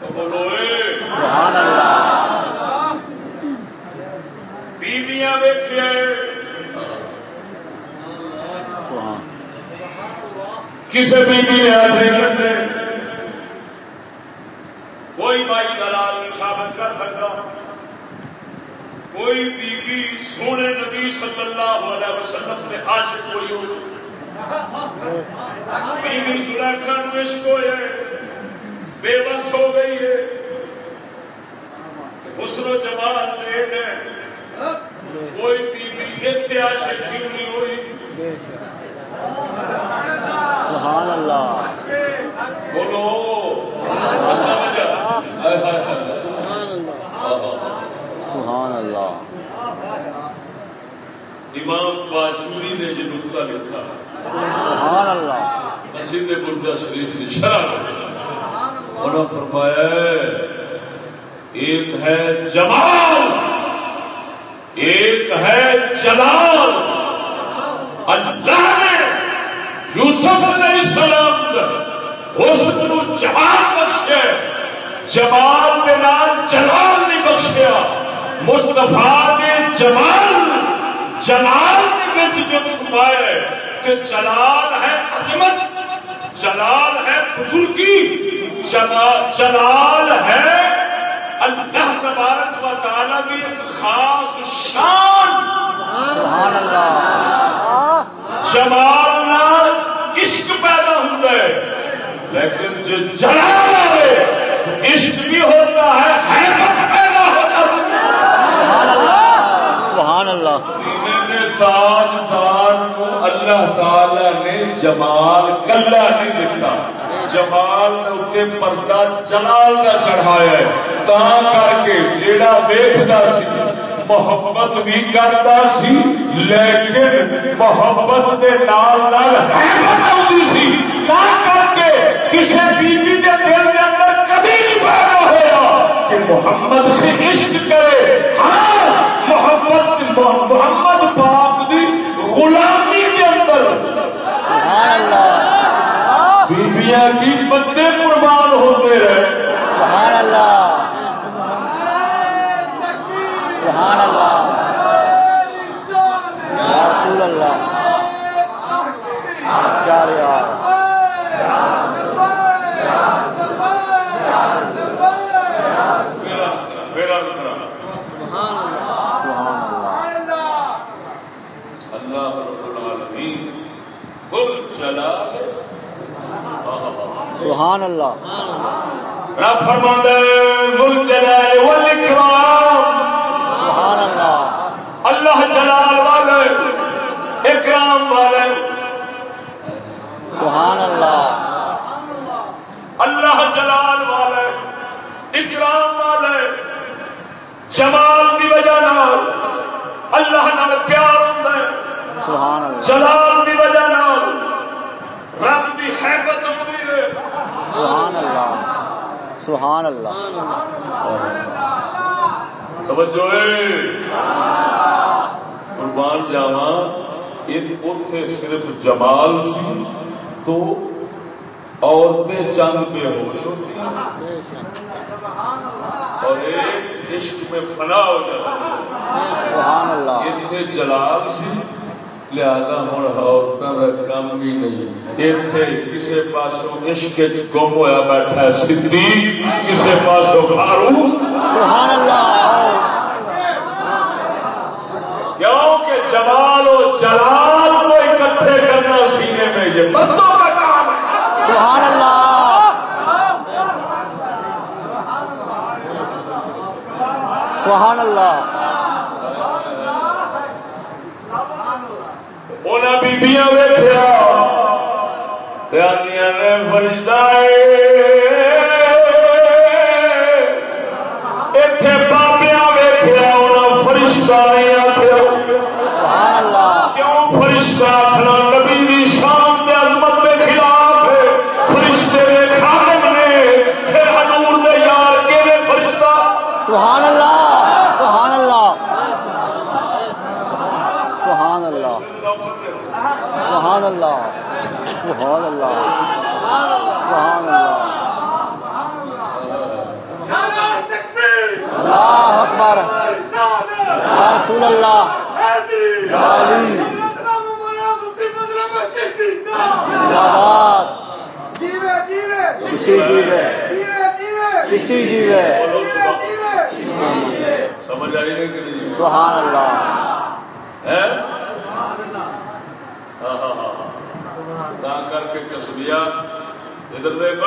سبحان اللہ بیویاں سبحان۔ کسی بیوی نے اپنے کرتے کوئی بھائی دلال نہیں ثابت کر سکتا۔ کوئی بیوی سونے نبی صلی اللہ علیہ وسلم سے عاشق کوئی ہو۔ بیوی زلیخا نو عشق ہوئے بے بس ہو گئی ہے۔ حسن و جمال دے نے کوئی بیوی اتنے عاشق کیوں نہیں ہوئی؟ سبحان اللہ۔ بولو۔ سبحان اللہ۔ امام باجوری نے جو نقطہ لکھا سبحان اللہ۔ مسجد بردہ شریف کی شرح۔ انہوں فرمایا ایک ہے جمال ایک ہے جلال۔ اللہ نے یوسف علیہ السلام نے حسن نو جمال بخشے، جمال کے نام جلال نہیں بخشیا۔ مستفا نے جمال، جلال کے جو چھپائے کہ جلال ہے عظمت، جلال ہے بزرگی جلال جلال ہے اللہ تبارک و تعالی کی ایک خاص شان۔ سبحان اللہ۔ جمال نال عشق پیدا ہوتا ہے لیکن جو جلال آئے تو عشق بھی ہوتا ہے حیرت پیدا ہوتا ہے۔ سبحان اللہ۔ تاج دار کو اللہ تعالی نے جمال کلا نہیں دیتا جمال نے اتنے پردہ جلال کا چڑھایا ہے۔ تا کر کے جیڑا ویکھدا سی محبت بھی کرتا سی، لیکن محبت دے نال نال حیبت آتی سی۔ تا کر کے کسی بیوی دے دل کے اندر کبھی نہیں پیدا ہوا کہ محمد سے عشق کر ہاں محبت محمد پاک دی غلامی کے اندر سبحان اللہ بیبیاں کی بندے قربان ہوتے رہے سبحان اللہ سبحان اللہ یا رسول اللہ کیا یار میرا میرا سبحان اللہ رب فرماندا ہے ذل جلال والاکرام سبحان اللہ اللہ جلال والے اکرام والے سبحان اللہ اللہ جلال والے اکرام والے جمال کی وجہ نال اللہ نال پیار ہوتا ہے سبحان اللہ جلال کی وجہ نال رب کی حیبت ہوتی ہے سبحان اللہ سبحان اللہ توجہ ہے قربان جاوا اتے صرف جمال سی تو چند پہ ہوش ہوتی اور ایک عشق میں فنا ہو جاتی اتنے جلال سی۔ لہذا ہوں عورتوں کا کم بھی نہیں۔ اتنے کسی پاسوں عشق گم ہوا بیٹھا ہے۔ صدیق کسی پاسوں فاروق۔ رسول اللہ۔ کسی جیوے کسی جیوے سمجھ آئی سبحان اللہ۔ کر کے کسبیا ادھر دیکھو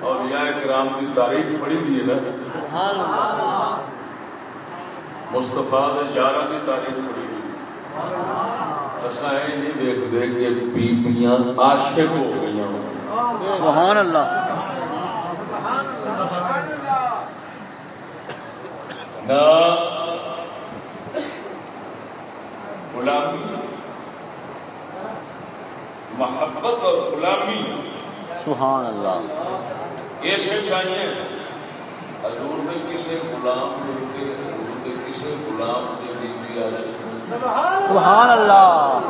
اور یہ کرام کی تاریخ پڑھی ہوئی ہے نا۔ مستفا یارہ کی تاریخ پڑھی ہوئی اصا یہ نہیں دیکھتے کہ بیبیاں عاشق ہو گئی سبحان اللہ۔ نہ غلامی محبت اور غلامی۔ سبحان اللہ۔ ایسے چاہیے حضور نے کسی غلام کے غلام بیوی عاشق سبحان اللہ.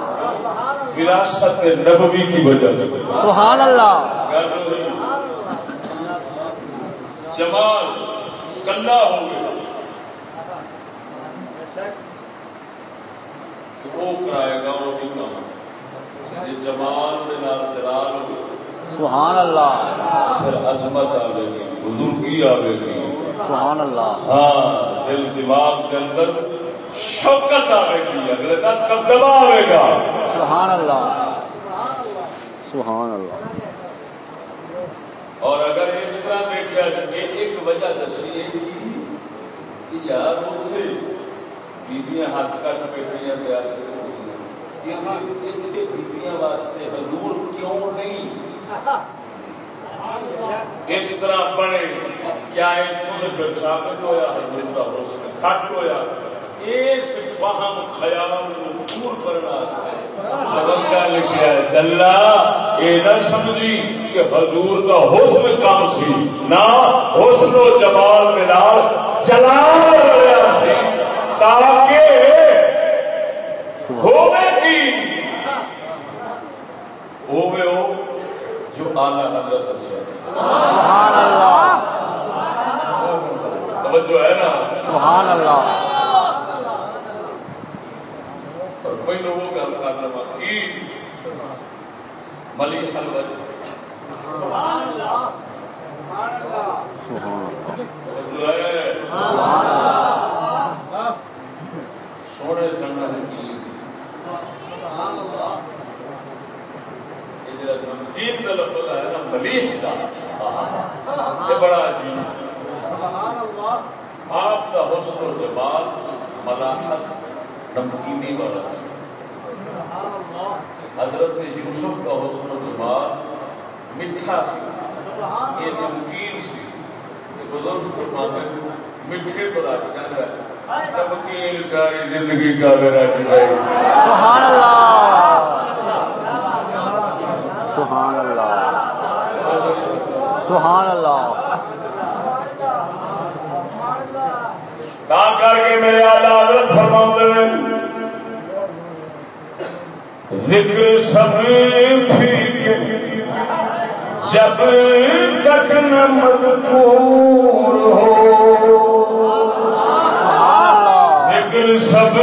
وراثت نبوی کی وجہ سے۔ سبحان اللہ. جمال کلا ہو گیا کہ وہ کرائے گا وہ نہیں کام جی جمال کے نال جلال ہو سبحان اللہ. پھر عظمت آئے گی بزرگی آئے گی۔ سبحان اللہ۔ ہاں دل دماغ کے اندر شوکت آئے گی اگلے کا دبدبا آئے گا۔ سبحان اللہ۔ سبحان اللہ۔ اور اگر اس طرح دیکھا جائے ایک وجہ دسی ہے کہ یار اتنے بیبیاں ہاتھ کٹ بیٹھیاں تیار بیبیاں واسطے حضور کیوں نہیں؟ اس طرح بنے کیا پھر ثابت ہوا حضور کا حسن کٹ ہوا اس فہم خیال کو دور کرنا لکھا ہے چلا یہ نہ سمجھی کہ حضور کا حسن کم سی نہ حسن و جمال ملا جلال رہا سی تاکہ ہوے کی؟ ہوے ہو جو آنا حضرت سبحان اللہ توجہ ہے نا؟ سبحان اللہ اور کوئی لوگوں کا لوا کی ملی حلوت سبحان اللہ سبحان سونے سننا کی۔ یہ جڑا نمکین کا لفظ جڑا ہے نا ملیح کا یہ بڑا عجیب آپ کا حسن و جمال ملاحت نمکینی والا حضرت یوسف کا حسن و جمال میٹھا یہ نمکین سی۔ بزرگ فرماتے میٹھے پر آ جاتا ہے نمکین ساری زندگی کا میرا سبحان اللہ سبحان اللہ سبحان اللہ۔ کر کے میرے فرما ذکر سب جب تک نہ مذکور ہو ذکر سب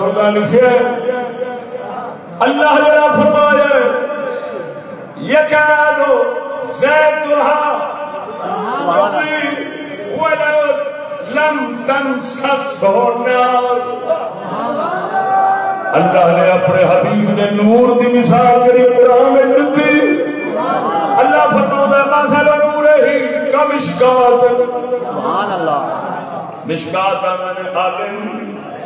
بندہ لکھے اللہ جرا فرمایا یہ زید لم تن اللہ نے اپنے حبیب نے نور دی مثال کری قرآن میں دیتی اللہ فرماؤں مسل نور ہی کم شکار مشکات میں نے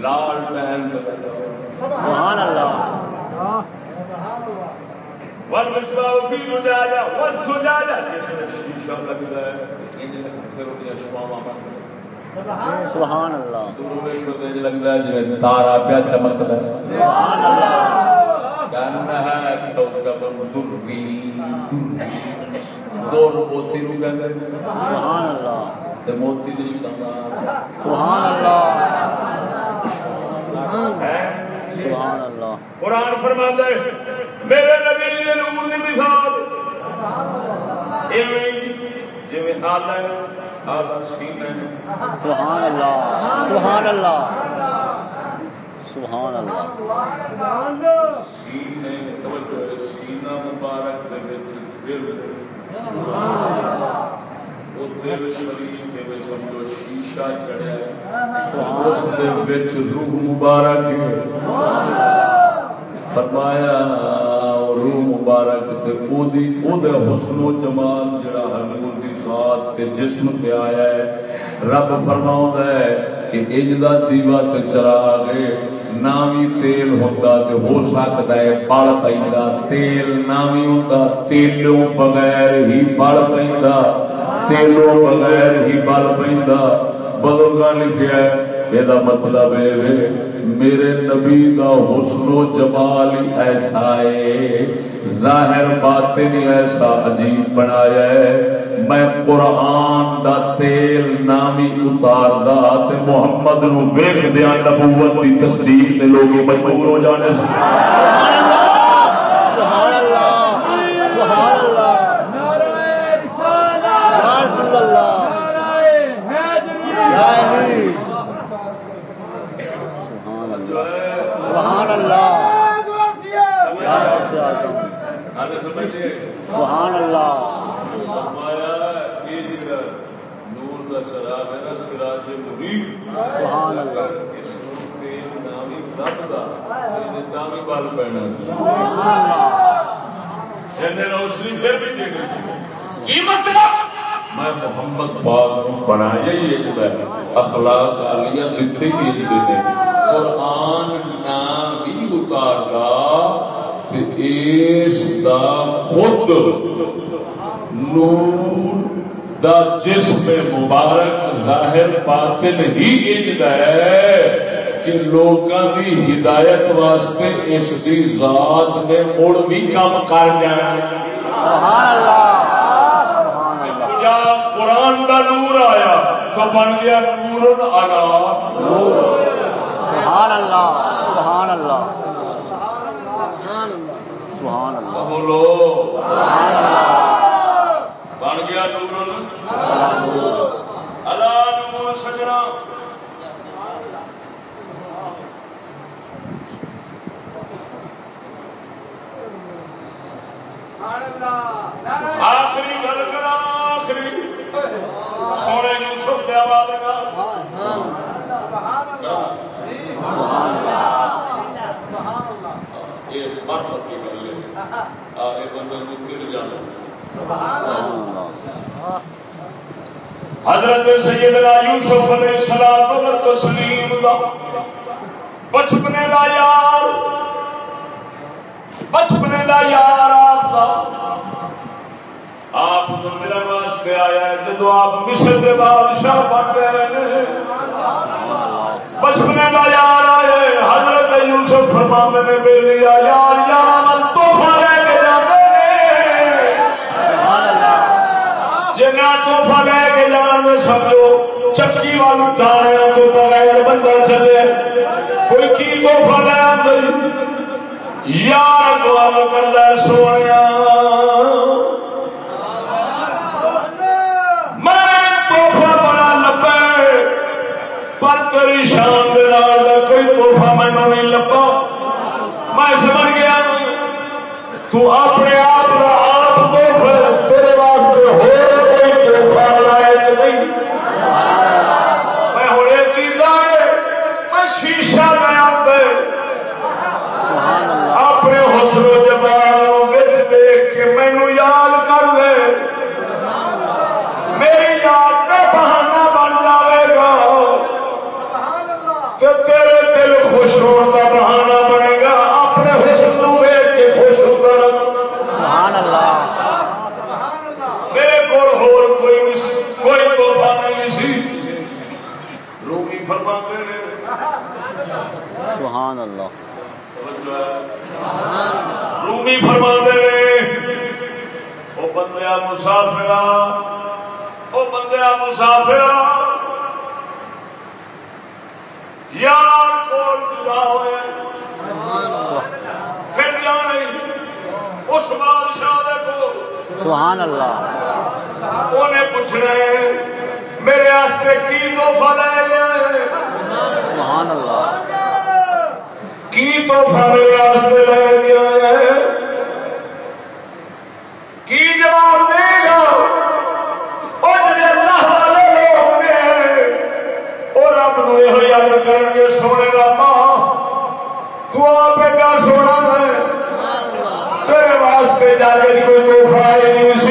لال پہن سبحان اللہ۔ ول جس میں شیشہ ہے سبحان اللہ۔ ہے تارا پیا چمکدا ہے۔ سبحان اللہ۔ کانها کوكب دري دور موتی نو کہندے نے سبحان اللہ۔ تے موتی سبحان اللہ۔ سبحان اللہ۔ قرآن فرماتا ہے میرے نبی نے نور دی مثال۔ ایویں سینہ سبحان اللہ۔ سبحان اللہ۔ سبحان اللہ۔ سینے توجہ ہے، سینہ مبارک دے وچ۔ دل وہ دل شیشہ چڑھیا روح مبارک فرمایا روح مبارک حسن و جمال جڑا حضور دی ذات تے جسم تے آیا ہے۔ رب فرماوندا ہے کہ انج دا دیوا تے چراغ نامی تیل تے ہو سکدا ہے بل پیندا۔ تیل نامی ہوندا تیلوں بغیر ہی بل پیندا۔ تیلوں بغیر ہی بل پیندا بزرگاں لکھیا ہے یہ مطلب ہے میرے نبی کا حسن و جمال ایسا ہے ظاہر باطن ایسا عجیب بنایا ہے۔ میں قرآن دا تیل نامی اتار دا تے محمد نو ویکھ دیا نبوت دی تصدیق تے لوگ مجبور ہو جانے سے سبحان اللہ سبحان اللہ یا رسول اللہ یا علی سبحان اللہ سبحان اللہ یا رب سے اعظم آگے سمجھے سبحان اللہ فرمایا یہ جڑا نور دا چراغ ہے نا سراج منیر سبحان اللہ اس نور کے نامی رب دا یہ نامی بال پینا سبحان اللہ جن روشنی پھر بھی دے گئی کی مطلب میں محمد پاک بنایا ہی ایک ہے، اخلاق عالیہ دیتے ہی ایک دیتے قرآن نام ہی اتار گا اس دا خود نور دا جسم مبارک ظاہر باطن ہی انج ہے کہ لوگاں دی ہدایت واسطے اس دی ذات نے مڑ بھی کام کر جانا۔ سبحان اللہ۔ سبحان اللہ۔ قرآن دا نور آیا تو بن گیا نور آنا سبحان اللہ سبحان اللہ۔ سبحان اللہ۔ بولو۔ سبحان اللہ بن گیا نور اللہ نور سجنا۔ آخری گل کرا سونے یوسف دیا یہ مرد آگے بندے کو جانا۔ حضرت سیدنا یوسف علیہ السلام و تسلیم دا۔ بچپنے دا یار۔ بچپنے دا یار آپ دا۔ آپ کو واسطے آیا ہے، جدو آپ مصر کے بادشاہ بن گئے بچپنے کا یار آئے، حضرت یوسف فرمانے میں بے لیا یار یار توحفہ لے کے جاتے جنا توحفہ لے کے جان میں سمجھو چکی والوں دانے تو بغیر بندہ چلے۔ کوئی کی توحفہ لے آئی یار دعا کرتا سونے تیری شان دے نال دا کوئی توحفہ مینو نہیں لبا میں سمجھ گیا۔ تو اپنے آپ مسافر یار کو جدا ہوئے؟ پھر جانے اس بادشاہ دے کو سبحان اللہ۔ انہیں پوچھنا ہے میرے واسطے کی تحفہ لے گیا سبحان اللہ۔ کی تحفہ میرے واسطے لے گیا ہے؟ کی جواب جا کے کوئی تحفہ آئے نہیں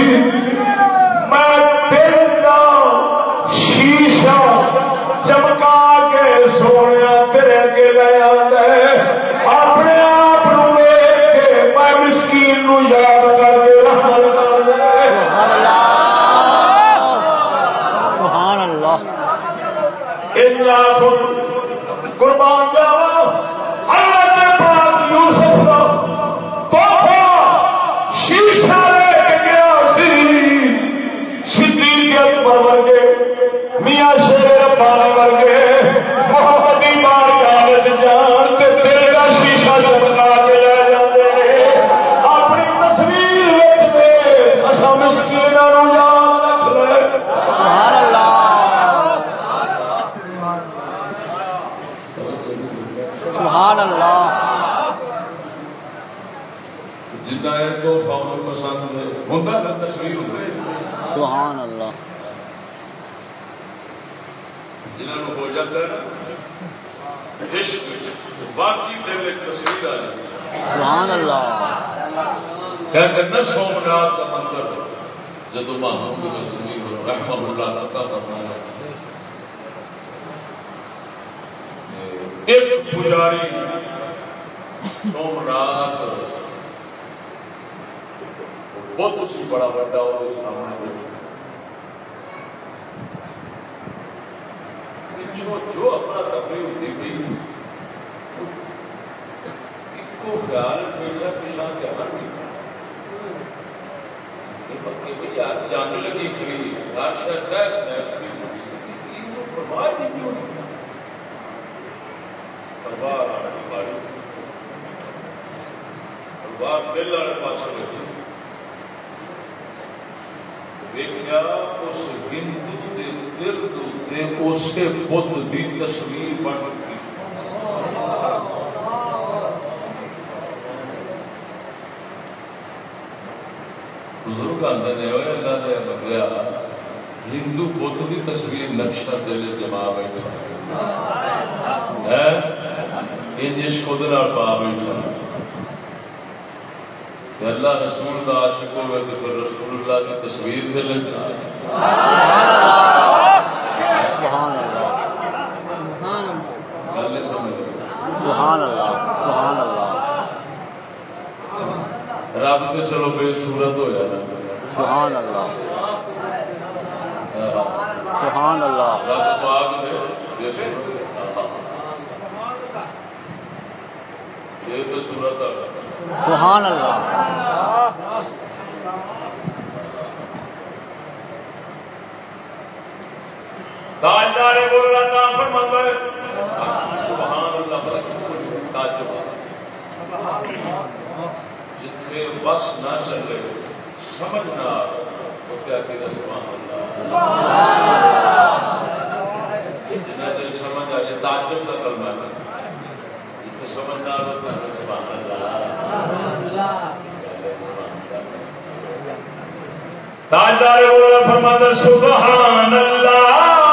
جاتا ہے نا عشق باقی دل ایک تصویر آ جاتی سبحان اللہ۔ کہتے ہیں نا سومنات کا مندر جدو محمود رحمہ اللہ عطا فرمایا۔ ایک پجاری سومنات بہت سی بڑا بڑا اور سامنے پچھو جو اپنا تفریح ہوتی تھی کو خیال پیشہ پیشہ پیچھا پیچھا کیا یار جانے لگی کھڑی ہر شاید تیس تیس کی پرواہ نہیں ہوئی پرواہ آنے والی پرواہ دل والے پاس لگی دیکھا اس ہندو کے دل دے اسے بت کی تصویر بن چکی۔ بزرگ آتے نے اللہ نے بدلیا ہندو بت کی تصویر نقشہ دل جما بیٹھا۔ عشق پا بیٹھا۔ اللہ رسول کا عاشق ہوئے تو پھر رسول اللہ کی تصویر دل چ سبحان اللہ گل نہیں سمجھ رہی سبحان اللہ سبحان اللہ رب تو چلو بے صورت ہو جانا۔ سبحان اللہ۔ سبحان اللہ۔ رب پاک نے بے صورت یہ تو صورت ہے۔ سبحان اللہ۔ تاجدار فرمند ہے سبحان اللہ بڑا کیوں تعجب جتنے بس نہ چلے سمجھ نہ آ تو کیا کہ سبحان اللہ جنا چل سمجھ آ جائے تعجب کا کلمہ ہے جتنے سمجھ نہ آ تو سبحان اللہ تاجدار بولنا فرمند سبحان اللہ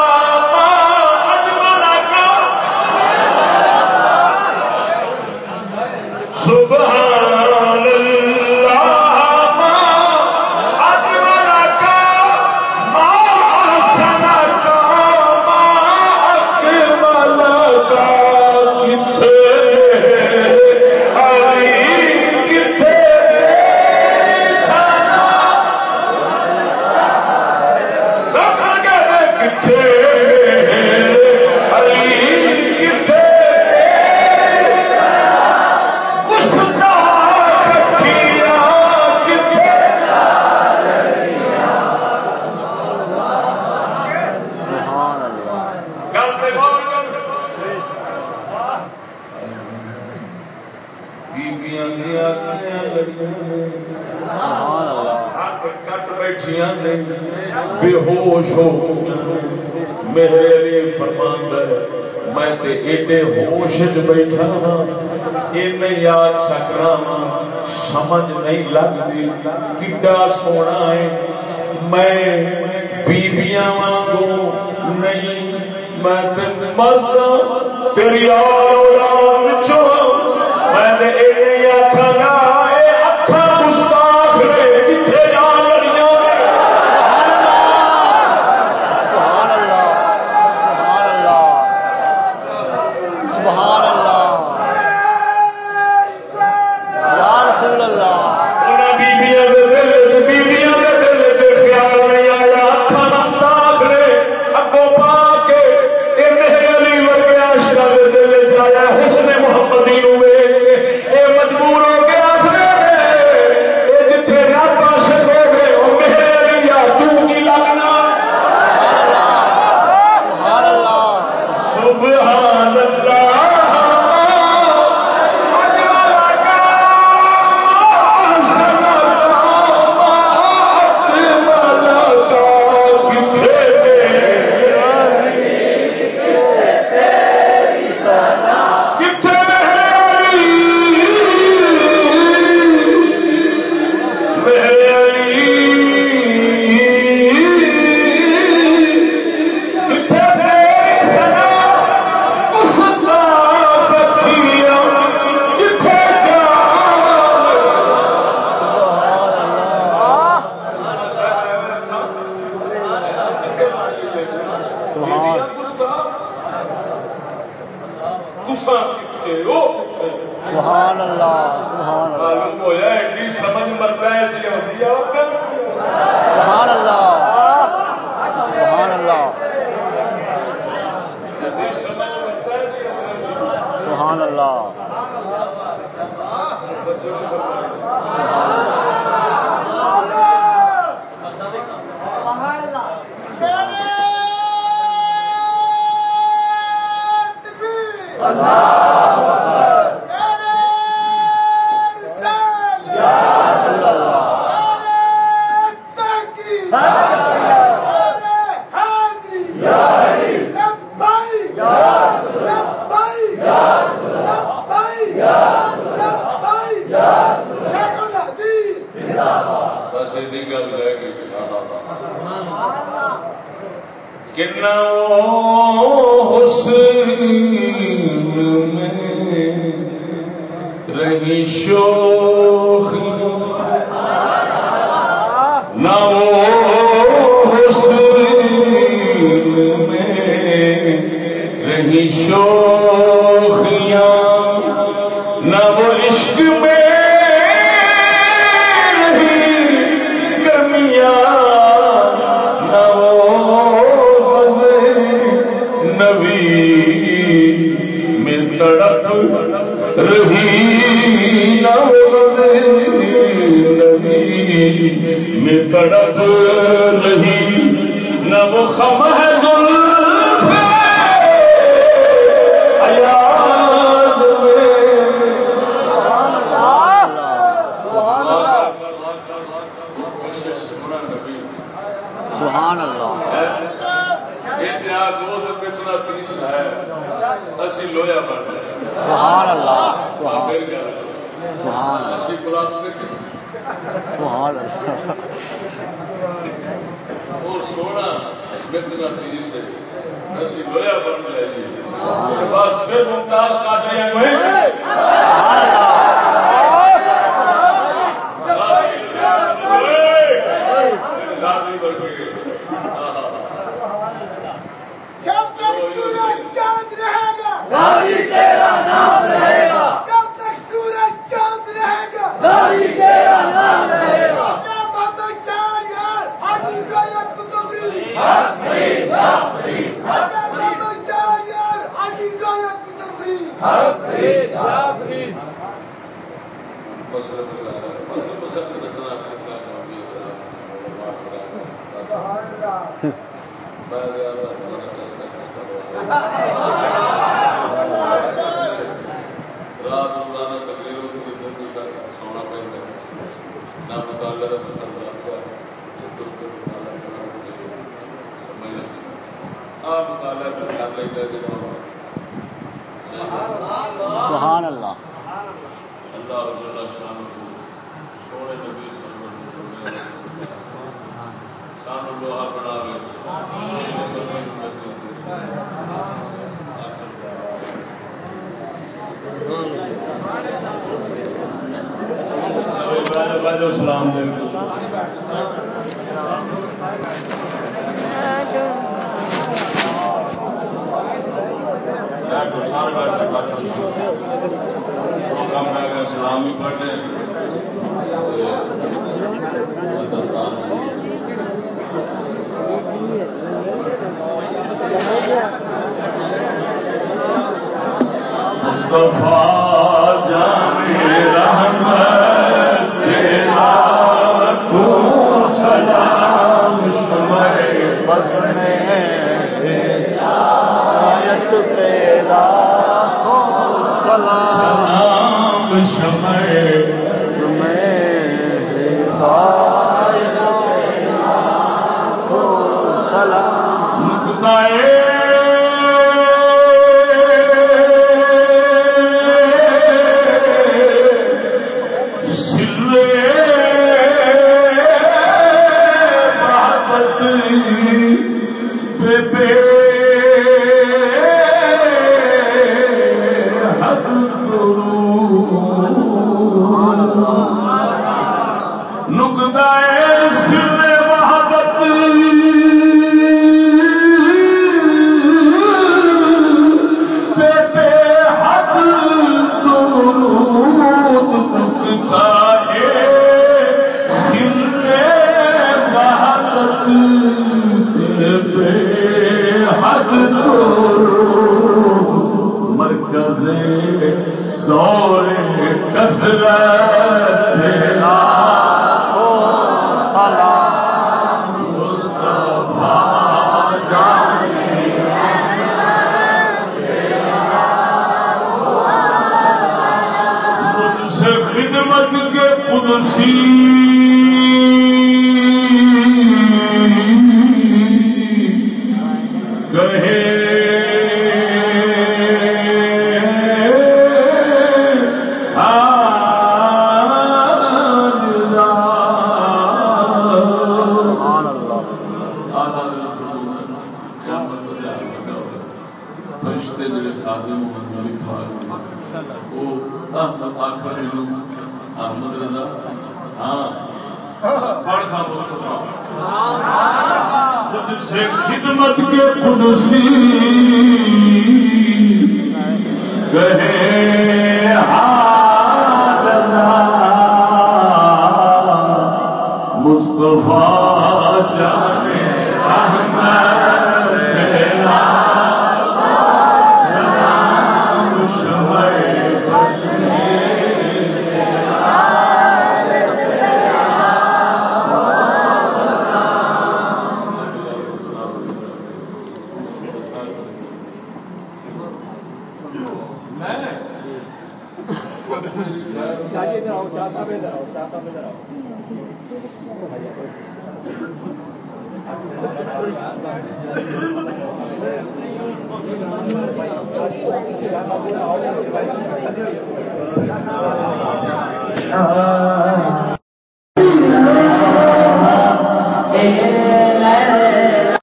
ہوش بیٹھا ہاں یہ نہیں یاد سکنا سمجھ نہیں لگتی کڈا سونا ہے، میں بیبیاں وانگو نہیں، میں تے مرد تیری اولاد وچوں میں ایڈے آکھنا ہونا شوخیاں شمع